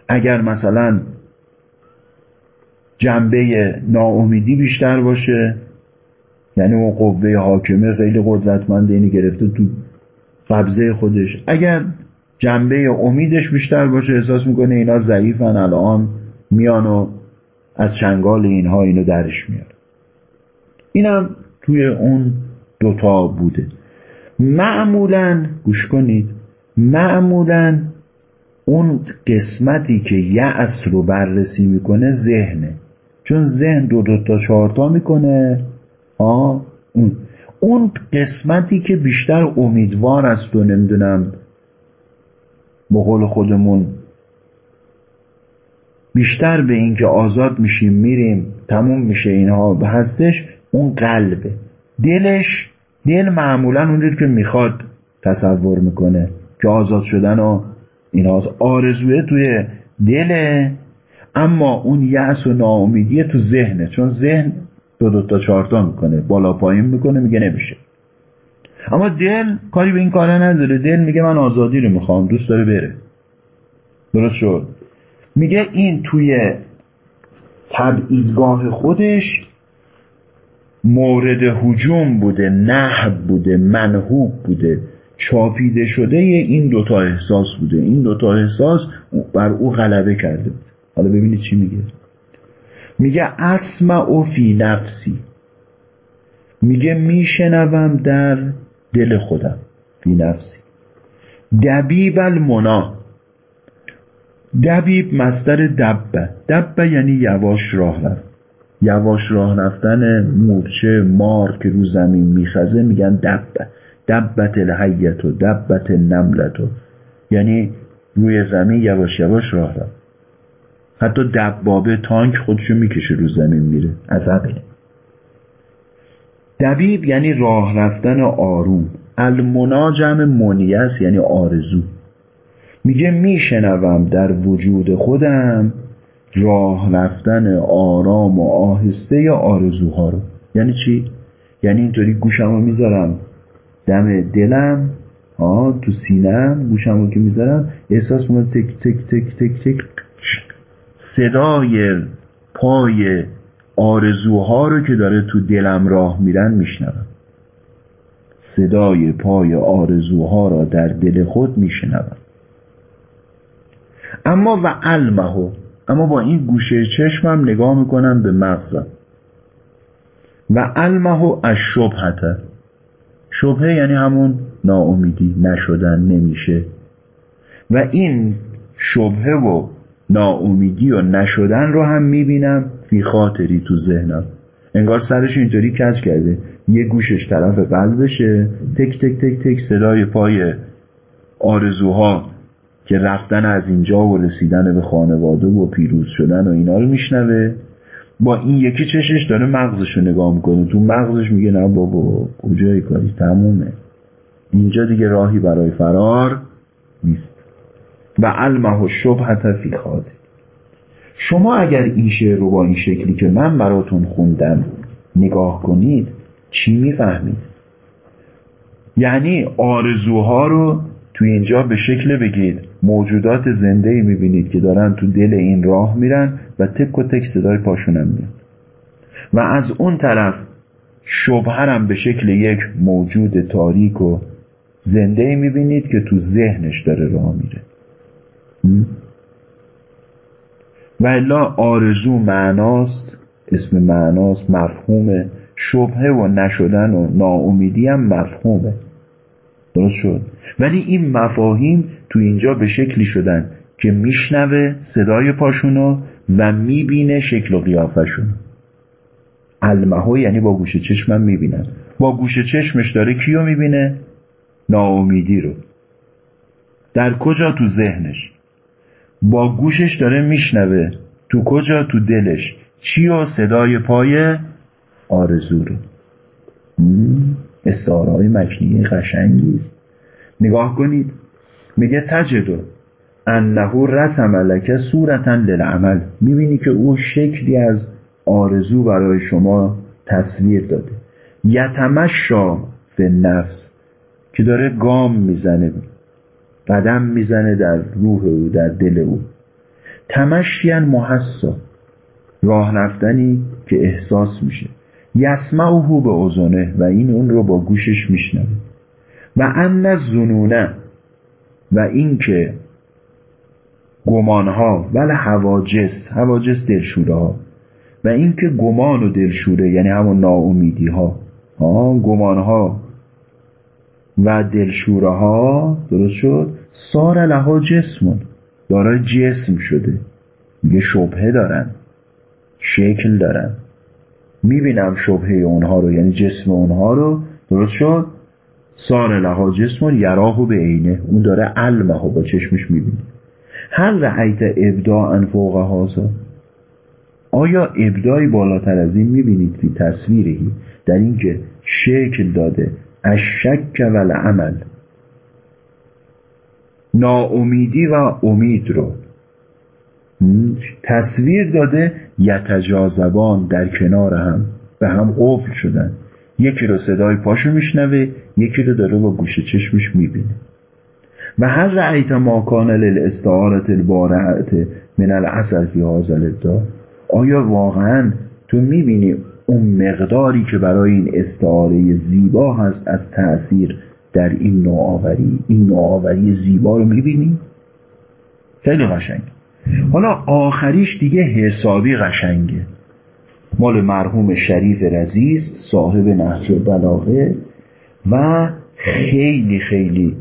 اگر مثلا جنبه ناامیدی بیشتر باشه یعنی اون قوه حاکمه خیلی قدرتمند اینی گرفته تو قبضه خودش. اگر جنبه امیدش بیشتر باشه احساس می‌کنه اینا ضعیفن الان میان و از چنگال اینها اینو درش میاره اینم توی اون دوتا بوده. معمولا گوش کنید معمولا اون قسمتی که یأس رو بررسی می‌کنه ذهنه. چون ذهن دو دو تا چهارتا می‌کنه آه اون. اون قسمتی که بیشتر امیدوار است و نمی‌دونم به قول خودمون بیشتر به اینکه آزاد میشیم میریم تموم میشه اینها به هستش اون قلبه. دلش دل معمولا اون که می‌خواد تصور می‌کنه که آزاد شدن و اینها آرزوه توی دله. اما اون یأس و ناامیدی تو ذهنه. چون ذهن دو دو تا چهارتا می‌کنه. بالا پایین می‌کنه میگه نمیشه. اما دل کاری به این کاره نداره. دل میگه من آزادی رو می‌خوام. دوست داره بره. درست شد. میگه این توی تبعیدگاه خودش مورد حجوم بوده نهب بوده منحوب بوده. چاپیده شده این دوتا احساس بوده. این دوتا احساس بر او غلبه کرده حالا ببینید چی میگه. میگه اسمع و فی نفسی. میگه میشنوم در دل خودم. فی نفسی. دبیب المنا. دبیب مستر دبه دبه یعنی یواش راه رفت یواش راه رفتن مورچه مار که رو زمین میخزه میگن دبه دبت الحیت و دبت نملت یعنی روی زمین یواش یواش راه رفت. حتی دبابه تانک خودشو می‌کشه رو زمین میره. از همینه دبیب یعنی راه رفتن آروم المنا جمع منیس یعنی آرزو. میگه میشنوم در وجود خودم. راه رفتن آرام و آهسته یا آرزوها رو. یعنی چی؟ یعنی اینطوری گوشم رو می‌ذارم دم دلم آه تو سینم گوشم رو که می‌ذارم احساس می‌کنم تک تک تک تک تک صدای پای آرزوها رو که داره تو دلم راه میرن میشنوم. صدای پای آرزوها را در دل خود میشنوم. اما و علمه اما با این گوشه چشمم نگاه می‌کنم به مغزم. و علمه از شبهته شبهه یعنی همون ناامیدی نشدن نمیشه. و این شبهه و ناامیدی و نشدن رو هم می‌بینم فی خاطری تو ذهنم. انگار سرش اینطوری کج کرده. یه گوشش طرف قلبشه. تک تک تک تک صدای پای آرزوها که رفتن از اینجا و رسیدن به خانواده و پیروز شدن و اینا رو میشنوه. با این یکی چشش داره مغزش رو نگاه می‌کنه. تو مغزش میگه نه بابا کجای کاری؟ تمومه. اینجا دیگه راهی برای فرار نیست. و علمه و شبهت فی خاطر. شما اگر این شعر رو با این شکلی که من براتون خوندم نگاه کنید چی می‌فهمید؟ یعنی آرزوها رو تو اینجا به شکل بگید. موجودات زنده ای می‌بینید که دارن تو دل این راه میرن و تک و تک صدای پاشونم میاد. و از اون طرف شبهرم به شکل یک موجود تاریک و زنده ای می‌بینید که تو ذهنش داره راه میره. و الا آرزو معناست اسم معناست مفهومه شبهه و نشدن و ناامیدی هم مفهومه. درست شد. ولی این مفاهیم تو اینجا به شکلی شدن که میشنوه صدای پاشونو و می‌بینه شکل و قیافشون علمه یعنی با گوش چشمم می‌بینن. با گوش چشمش داره کیو می‌بینه؟ ناامیدی رو. در کجا تو ذهنش؟ با گوشش داره میشنوه تو کجا تو دلش؟ چی و صدای پای آرزو رو. استعارهای مکنی قشنگی است. نگاه کنید. میگه تجدو انه رسم لک صورتا للعمل. می‌بینی که او شکلی از آرزو برای شما تصویر داده. یتمشا به نفس که داره گام می‌زنه قدم می‌زنه در روح او در دل او. تمشیان محسا راه رفتنی که احساس میشه. یسمعه به ازونه و این اون رو با گوشش میشنوه. و ان زنونه و اینکه گمانها ول هواجس هواجس دلشوره ها. و اینکه گمان و دلشوره یعنی همون ناامیدی ها گمان ها و دلشوره ها درست شد؟ سار لها جسمون. دارای جسم شده. میگه شبهه دارن. شکل دارن. می‌بینم شبهه اونها رو یعنی جسم اونها رو. درست شد؟ سار لها جسمون یراهو به عینه. اون داره علمه با چشمش می‌بینه. هر رعیت ابداعا فوق هازا آیا ابدایی بالاتر از این می‌بینید فی تصویری در اینکه شکل داده. اشک و عمل ناامیدی و امید رو. تصویر داده یتجازبان در کنار هم به هم قفل شدن. یکی رو صدای پاشو میشنوه یکی رو داره با گوش چشمش می‌بینه. و هر رأیت ما کان للاستعارت البارعت من الاثر فی هذا آیا واقعا تو می‌بینی اون مقداری که برای این استعاره زیبا هست از تأثیر در این نوآوری؟ این نوآوری زیبا رو می‌بینی؟ خیلی قشنگ. حالا آخریش دیگه حسابی قشنگه. مال مرحوم شریف رزیز صاحب نهج بلاغه و خیلی خیلی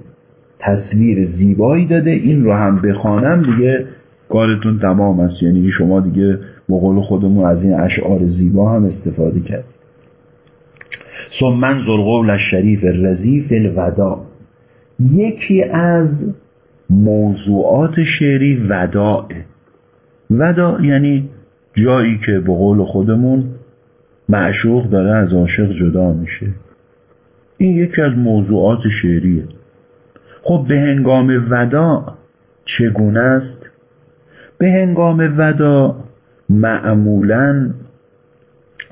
تصویر زیبایی داده. این رو هم بخوانم دیگه کارتون تمام است. یعنی شما دیگه به قول خودمون از این اشعار زیبا هم استفاده کرد. ثم قول شریف رزیف الوداع یکی از موضوعات شعری وداع. وداع یعنی جایی که به قول خودمون معشوق داره از عاشق جدا میشه. این یکی از موضوعات شعریه. خب به هنگام ودا چگونه است؟ به هنگام ودا معمولا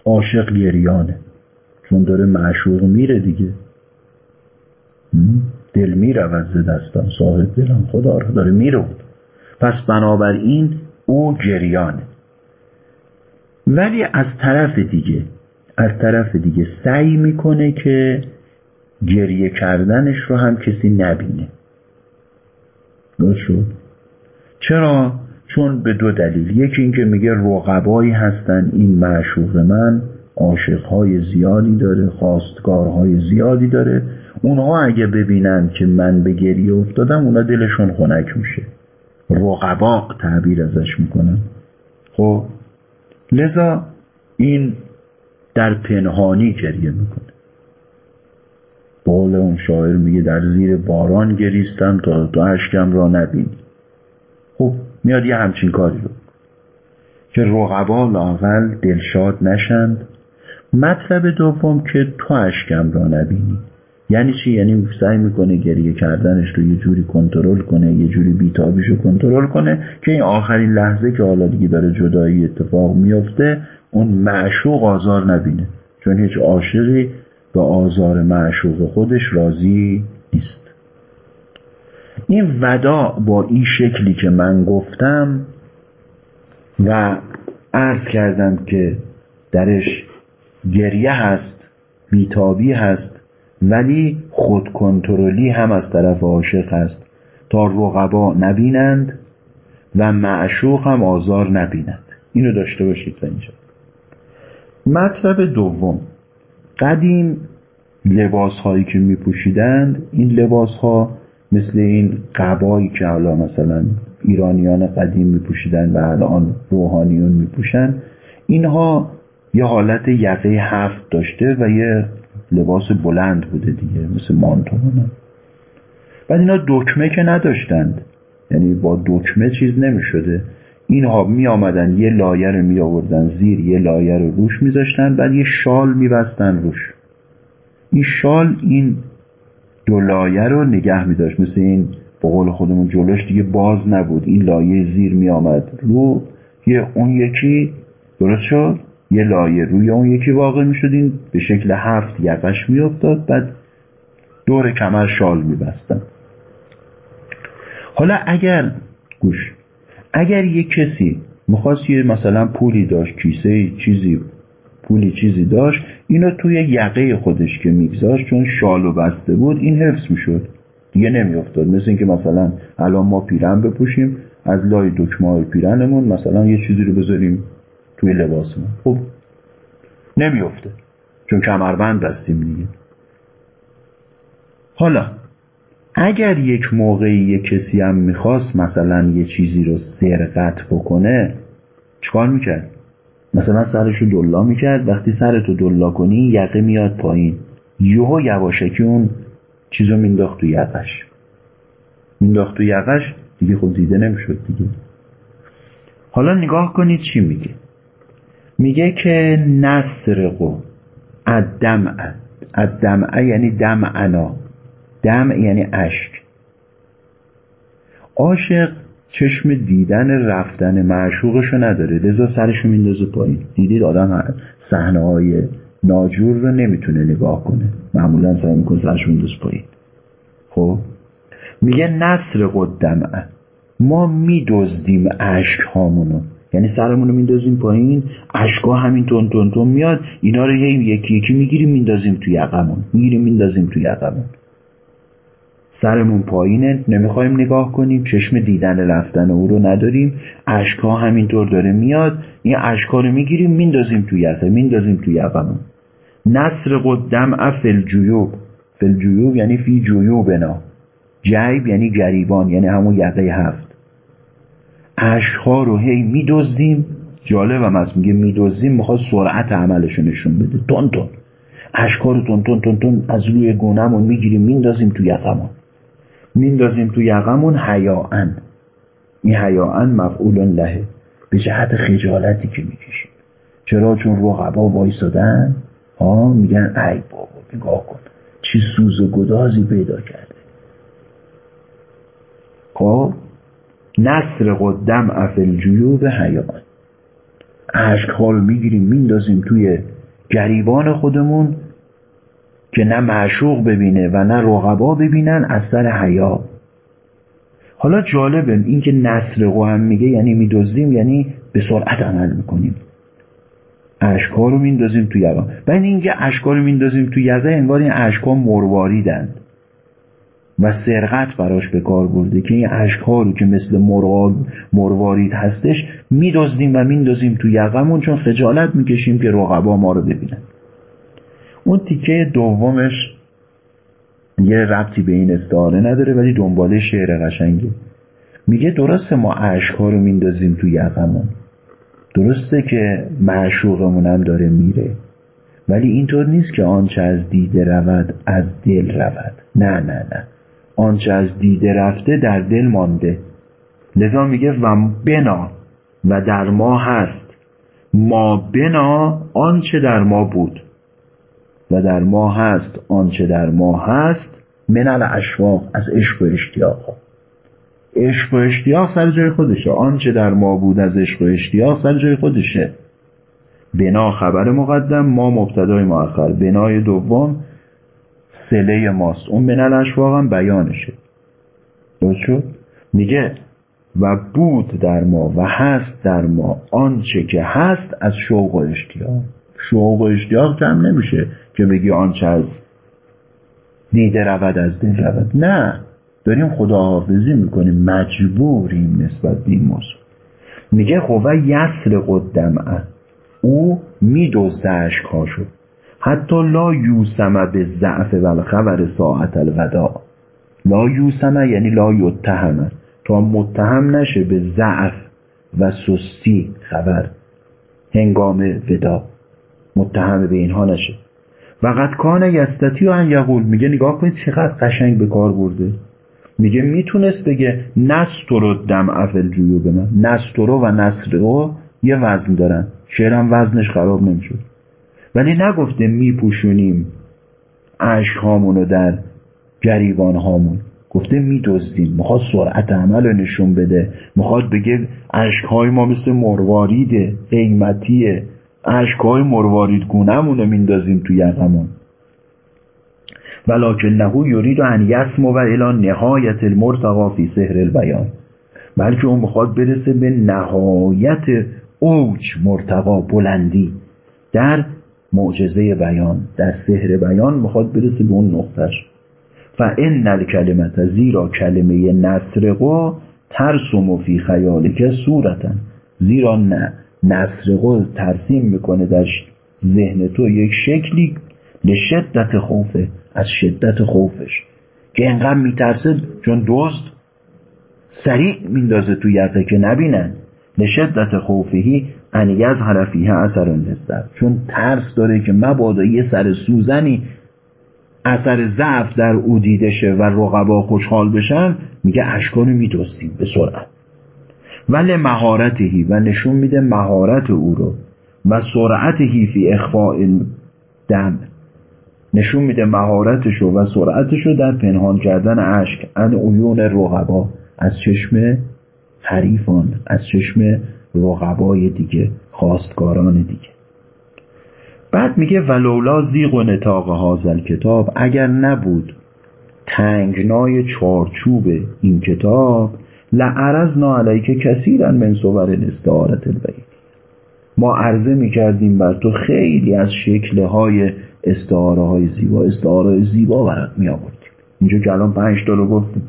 عاشق گریانه چون داره معشوق میره دیگه. دل می‌رود ز دستم صاحب دلم خدا رو داره میره پس بنابراین او گریانه ولی از طرف دیگه از طرف دیگه سعی می‌کنه که گریه کردنش رو هم کسی نبینه. شد؟ چرا؟ چون به دو دلیل. یکی اینکه میگه رقبایی هستن این معشوق من عاشقهای زیادی داره خواستگارهای زیادی داره. اونها اگه ببینن که من به گریه افتادم اونا دلشون خنک میشه. رقبا تعبیر ازش می‌کنن. خب لذا این در پنهانی گریه می‌کنه. بال اون شاعر میگه در زیر باران گریستم تا تو اشکم را نبینی. خب میاد یه همچین کاری رو. که رقبا لاقل دلشاد نشند. مطلب دوم که تو اشکم را نبینی. یعنی چی؟ یعنی سعی می‌کنه گریه کردنش رو یه جوری کنترل کنه یه جوری بیتابیش رو کنترل کنه که این آخرین لحظه که حالا دیگه داره جدایی اتفاق میفته اون معشوق آزار نبینه. چون هیچ عاشقی به آزار معشوق خودش راضی نیست. این ودا با این شکلی که من گفتم و عرض کردم که درش گریه هست بیتابی هست ولی خودکنترلی هم از طرف عاشق هست تا رقبا نبینند و معشوق هم آزار نبیند. اینو داشته باشید تا اینجا. مطلب دوم. قدیم لباس هایی که می پوشیدند این لباس ها مثل این قبایی که حالا مثلا ایرانیان قدیم می پوشیدند و الان روحانیون می پوشن اینها یه حالت یقه هفت داشته و یه لباس بلند بوده دیگه مثل مانتومانه بعد اینا دکمه که نداشتند. یعنی با دکمه چیز نمی شده اینها می آمدن یه لایه رو می آوردن زیر یه لایه رو روش می زاشتن بعد یه شال می بستن روش. این شال این دو لایه رو نگه می داشت مثل این به قول خودمون جلوش دیگه باز نبود. این لایه زیر می آمد رو یه اون یکی درست شد؟ یه لایه روی اون یکی واقع می شد این به شکل هفت یقش می افتاد بعد دور کمر شال می بستن حالا اگر گوش اگر یه کسی می‌خواست یه مثلا پولی داشت کیسه چیزی پولی چیزی داشت اینو توی یقه خودش که میگذاشت چون شالو بسته بود این حفظ می‌شد. دیگه نمیافتاد. مثل اینکه مثلا الان ما پیرن بپوشیم از لای دکمه های پیرنمون مثلا یه چیزی رو بذاریم توی لباسمون. خب نمیافته. چون کمربند بستیم دیگه. حالا اگر یک موقعی یک کسی هم می‌خواست مثلا یه چیزی رو سرقت بکنه چکار می‌کرد؟ مثلا سرشو دلا می‌کرد. وقتی سرتو دلا کنی یقه میاد پایین. یهو یواشکی اون چیزو مینداخت تو یقش مینداخت تو یقش دیگه خب دیده نمی‌شد دیگه. حالا نگاه کنید چی میگه. میگه که نسرقو الدمع. الدمع یعنی دمعنا. دم یعنی اشک. عاشق چشم دیدن رفتن معشوقشو نداره. لذا سرشو میندازه پایین. دیدید آدم صحنه های ناجور رو نمی‌تونه نگاه کنه. معمولا سعی می‌کنه سرشو میندازه پایین. خب؟ میگه نصر قدمه ما میدزدیم اشک هامونو یعنی سرمون رو میندازیم پایین اشکا همین تون تون تون میاد اینا رو یکی یکی می‌گیریم میندازیم توی یقمون می‌گیریم میندازیم توی یقمون سرمون پایینه نمی‌خوایم نگاه کنیم چشم دیدن رفتن او رو نداریم. اشکا همینطور داره میاد این اشکا رو می‌گیریم میندازیم توی یقه میندازیم توی یقمون نصر قدم افل جیوب. فل جیوب یعنی فی جیوبنا جیب یعنی گریبان یعنی همون یقه هفت. اشکها رو هی میدزدیم. جالبم از میگه میدزدیم می‌خواد سرعت عملشو نشون بده. تون تون. اشکا رو تون تون تون تون از روی گونهمون می‌گیریم میندازیم تو یقمون میندازیم تو یقمون حیاان این حیاان مفعول لهه به جهت خجالتی که می‌کشیم. چرا؟ چون رقبا وایسادن. ها میگن ای بابا نگاه کن. چی سوز و گدازی پیدا کرده. خب؟ نصر قدم افل جیوب حیاان عشق حال می‌گیریم میندازیم توی گریبان خودمون که نه معشوق ببینه و نه رقبا ببینن از سر حیا حالا جالبه این که نصر هم میگه یعنی میدزدیم یعنی به سرعت عمل می‌کنیم. اشکا رو میندازیم تو یقه بعد اینکه اشکا رو میندازیم تو یقه انگار این اشکا مرواریدن و سرقت براش به کار برده که این اشکا رو که مثل مروارید هستش میدزدیم و میندازیم تو یقمون چون خجالت می‌کشیم که رقبا ما رو ببینن. اون تیکه دومش یه ربطی به این استعاره نداره ولی دنباله شعر قشنگه. میگه درسته ما اشکها رو میندازیم تو یقمون درسته که معشوقمونم داره میره. ولی اینطور نیست که آنچه از دیده رود از دل رود. نه نه نه. آنچه از دیده رفته در دل مانده. لذا میگه و بنا و در ما هست. ما بنا آنچه در ما بود. و در ما هست آنچه در ما هست من الاشواق از عشق و اشتیاق. عشق و اشتیاق سر جای خودشه. آنچه در ما بود از عشق و اشتیاق سر جای خودشه. بنا خبر مقدم ما مبتدای مؤخر. بنای دوم سله ماست. اون من الاشواق هم بیانشه. درست شد؟ میگه و بود در ما و هست در ما آنچه که هست از شوق و اشتیاق. شوق و اشتیاق کم نمیشه که بگی آنچه از دیده رود از دل رود. نه. داریم خداحافظی می‌کنیم. مجبوریم نسبت به این موضوع. میگه هو یسر قدمه او میدزده اشکاشو حتی لا یوسمه به ضعف و خبر ساعت الودا لا یوسمه یعنی لا یتهمه تا متهم نشه به ضعف و سستی خبر. هنگام ودا. متهم به اینها نشه. وقت کان یستتی و یقول. میگه نگاه کنید چقدر قشنگ به کار برده. میگه می‌تونست بگه نسترو دم افل جویو به من. نسترو و نصرو یه وزن دارن. شعرم وزنش خراب نمی‌شد. ولی نگفته میپوشونیم عشق هامونو در گریبان هامون. گفته میدزدیم. می‌خواد سرعت عمل رو نشون بده. می‌خواد بگه های ما مثل مرواریده قیمتیه های مروارید گونهمون رو میندازیم تو یقمون ولکن نهو یرید ان یسم و الان نهایت المرتقا فی سحر البیان. بلکه اون می‌خواد برسه به نهایت اوج مرتقا بلندی. در معجزه بیان در سحر بیان می‌خواد برسه به اون نقطش و این الکلمت زیرا کلمه نسرقو ترسم و فی خیالک صورتن زیرا نه نسرقو ترسیم می‌کنه در ذهن تو یک شکلی لشدت خوفه از شدت خوفش. که انقدر میترسه چون دزد سریع میندازه تو یقه که نبینن. لشدت خوفهی ان یظهر اثر نزدر چون ترس داره که مبادا یه سر سوزنی اثر ضعف در او دیده شه و رقبا خوشحال بشن میگه اشکانو میدوستیم به سرعت. ولی مهارتهی و نشون میده مهارت او رو و سرعتهی فی اخفاء دم نشون میده مهارتشو و سرعتشو در پنهان کردن اشک. ان عیون رقبا از چشم حریفان از چشم رقبای دیگه خواستگاران دیگه. بعد میگه ولولا زیغ و نتاق هازل کتاب اگر نبود تنگنای چارچوب این کتاب لعرضنا علیک کثیرا من صور استعارت البیت. ما عرضه می‌کردیم بر تو خیلی از شکلهای استعاره های زیبا استعاره زیبا برات می آوردیم اینجا که الان پنج تا گفتیم.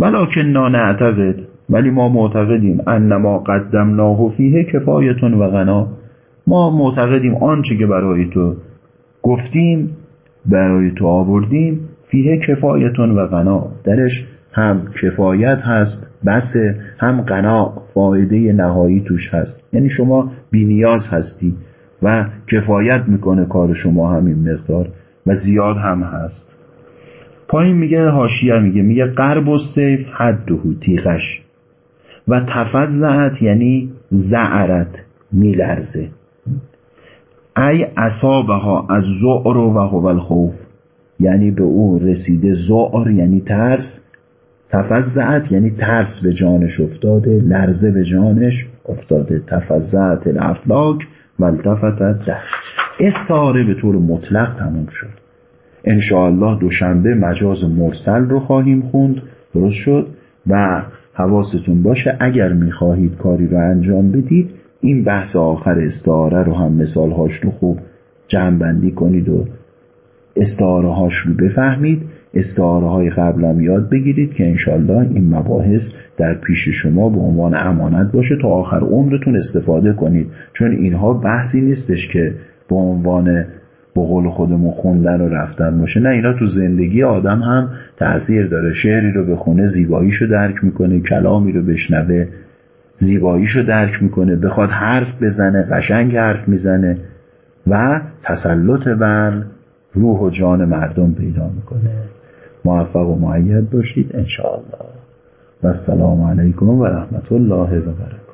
ولکن نانعتقد ولی ما معتقدیم انما قدمناه فیه کفایتون و غنا. ما معتقدیم آنچه که برای تو گفتیم برای تو آوردیم فیه کفایتون و غنا. درش هم کفایت هست بس هم غنا فایده نهایی توش هست. یعنی شما بینیاز هستی و کفایت می‌کنه کار شما همین مقدار و زیاد هم هست. پایین میگه هاشیه میگه میگه قرب و سیف حدهو تیغش و تفزعت یعنی زعرت میلرزه. ای ها از زعر و هو الخوف. یعنی به او رسیده زعر یعنی ترس. تفزعت یعنی ترس به جانش افتاده لرزه به جانش افتاده. تفزعت الافلاک و التفتت ده استعاره به طور مطلق تموم شد. انشاءالله دوشنبه مجاز مرسل رو خواهیم خوند. درست شد؟ و حواستون باشه اگر می‌خواهید کاری رو انجام بدید این بحث آخر استعاره رو هم مثال هاش رو خوب جمع بندی کنید و استعاره هاش رو بفهمید. استعاره های قبل یاد بگیرید که انشالله این مباحث در پیش شما به عنوان امانت باشه تا آخر عمرتون استفاده کنید. چون اینها بحثی نیستش که به عنوان به قول خودمون خوندن و رفتن باشه. نه اینا تو زندگی آدم هم تاثیر داره. شعری رو به خونه زیباییشو درک می‌کنه کلامی رو بشنوه زیباییشو درک می‌کنه بخواد حرف بزنه قشنگ حرف می‌زنه و تسلط بر روح و جان مردم پیدا می‌کنه. موفق و معید باشید انشاءالله. و السلام علیکم و رحمت الله و برکاته.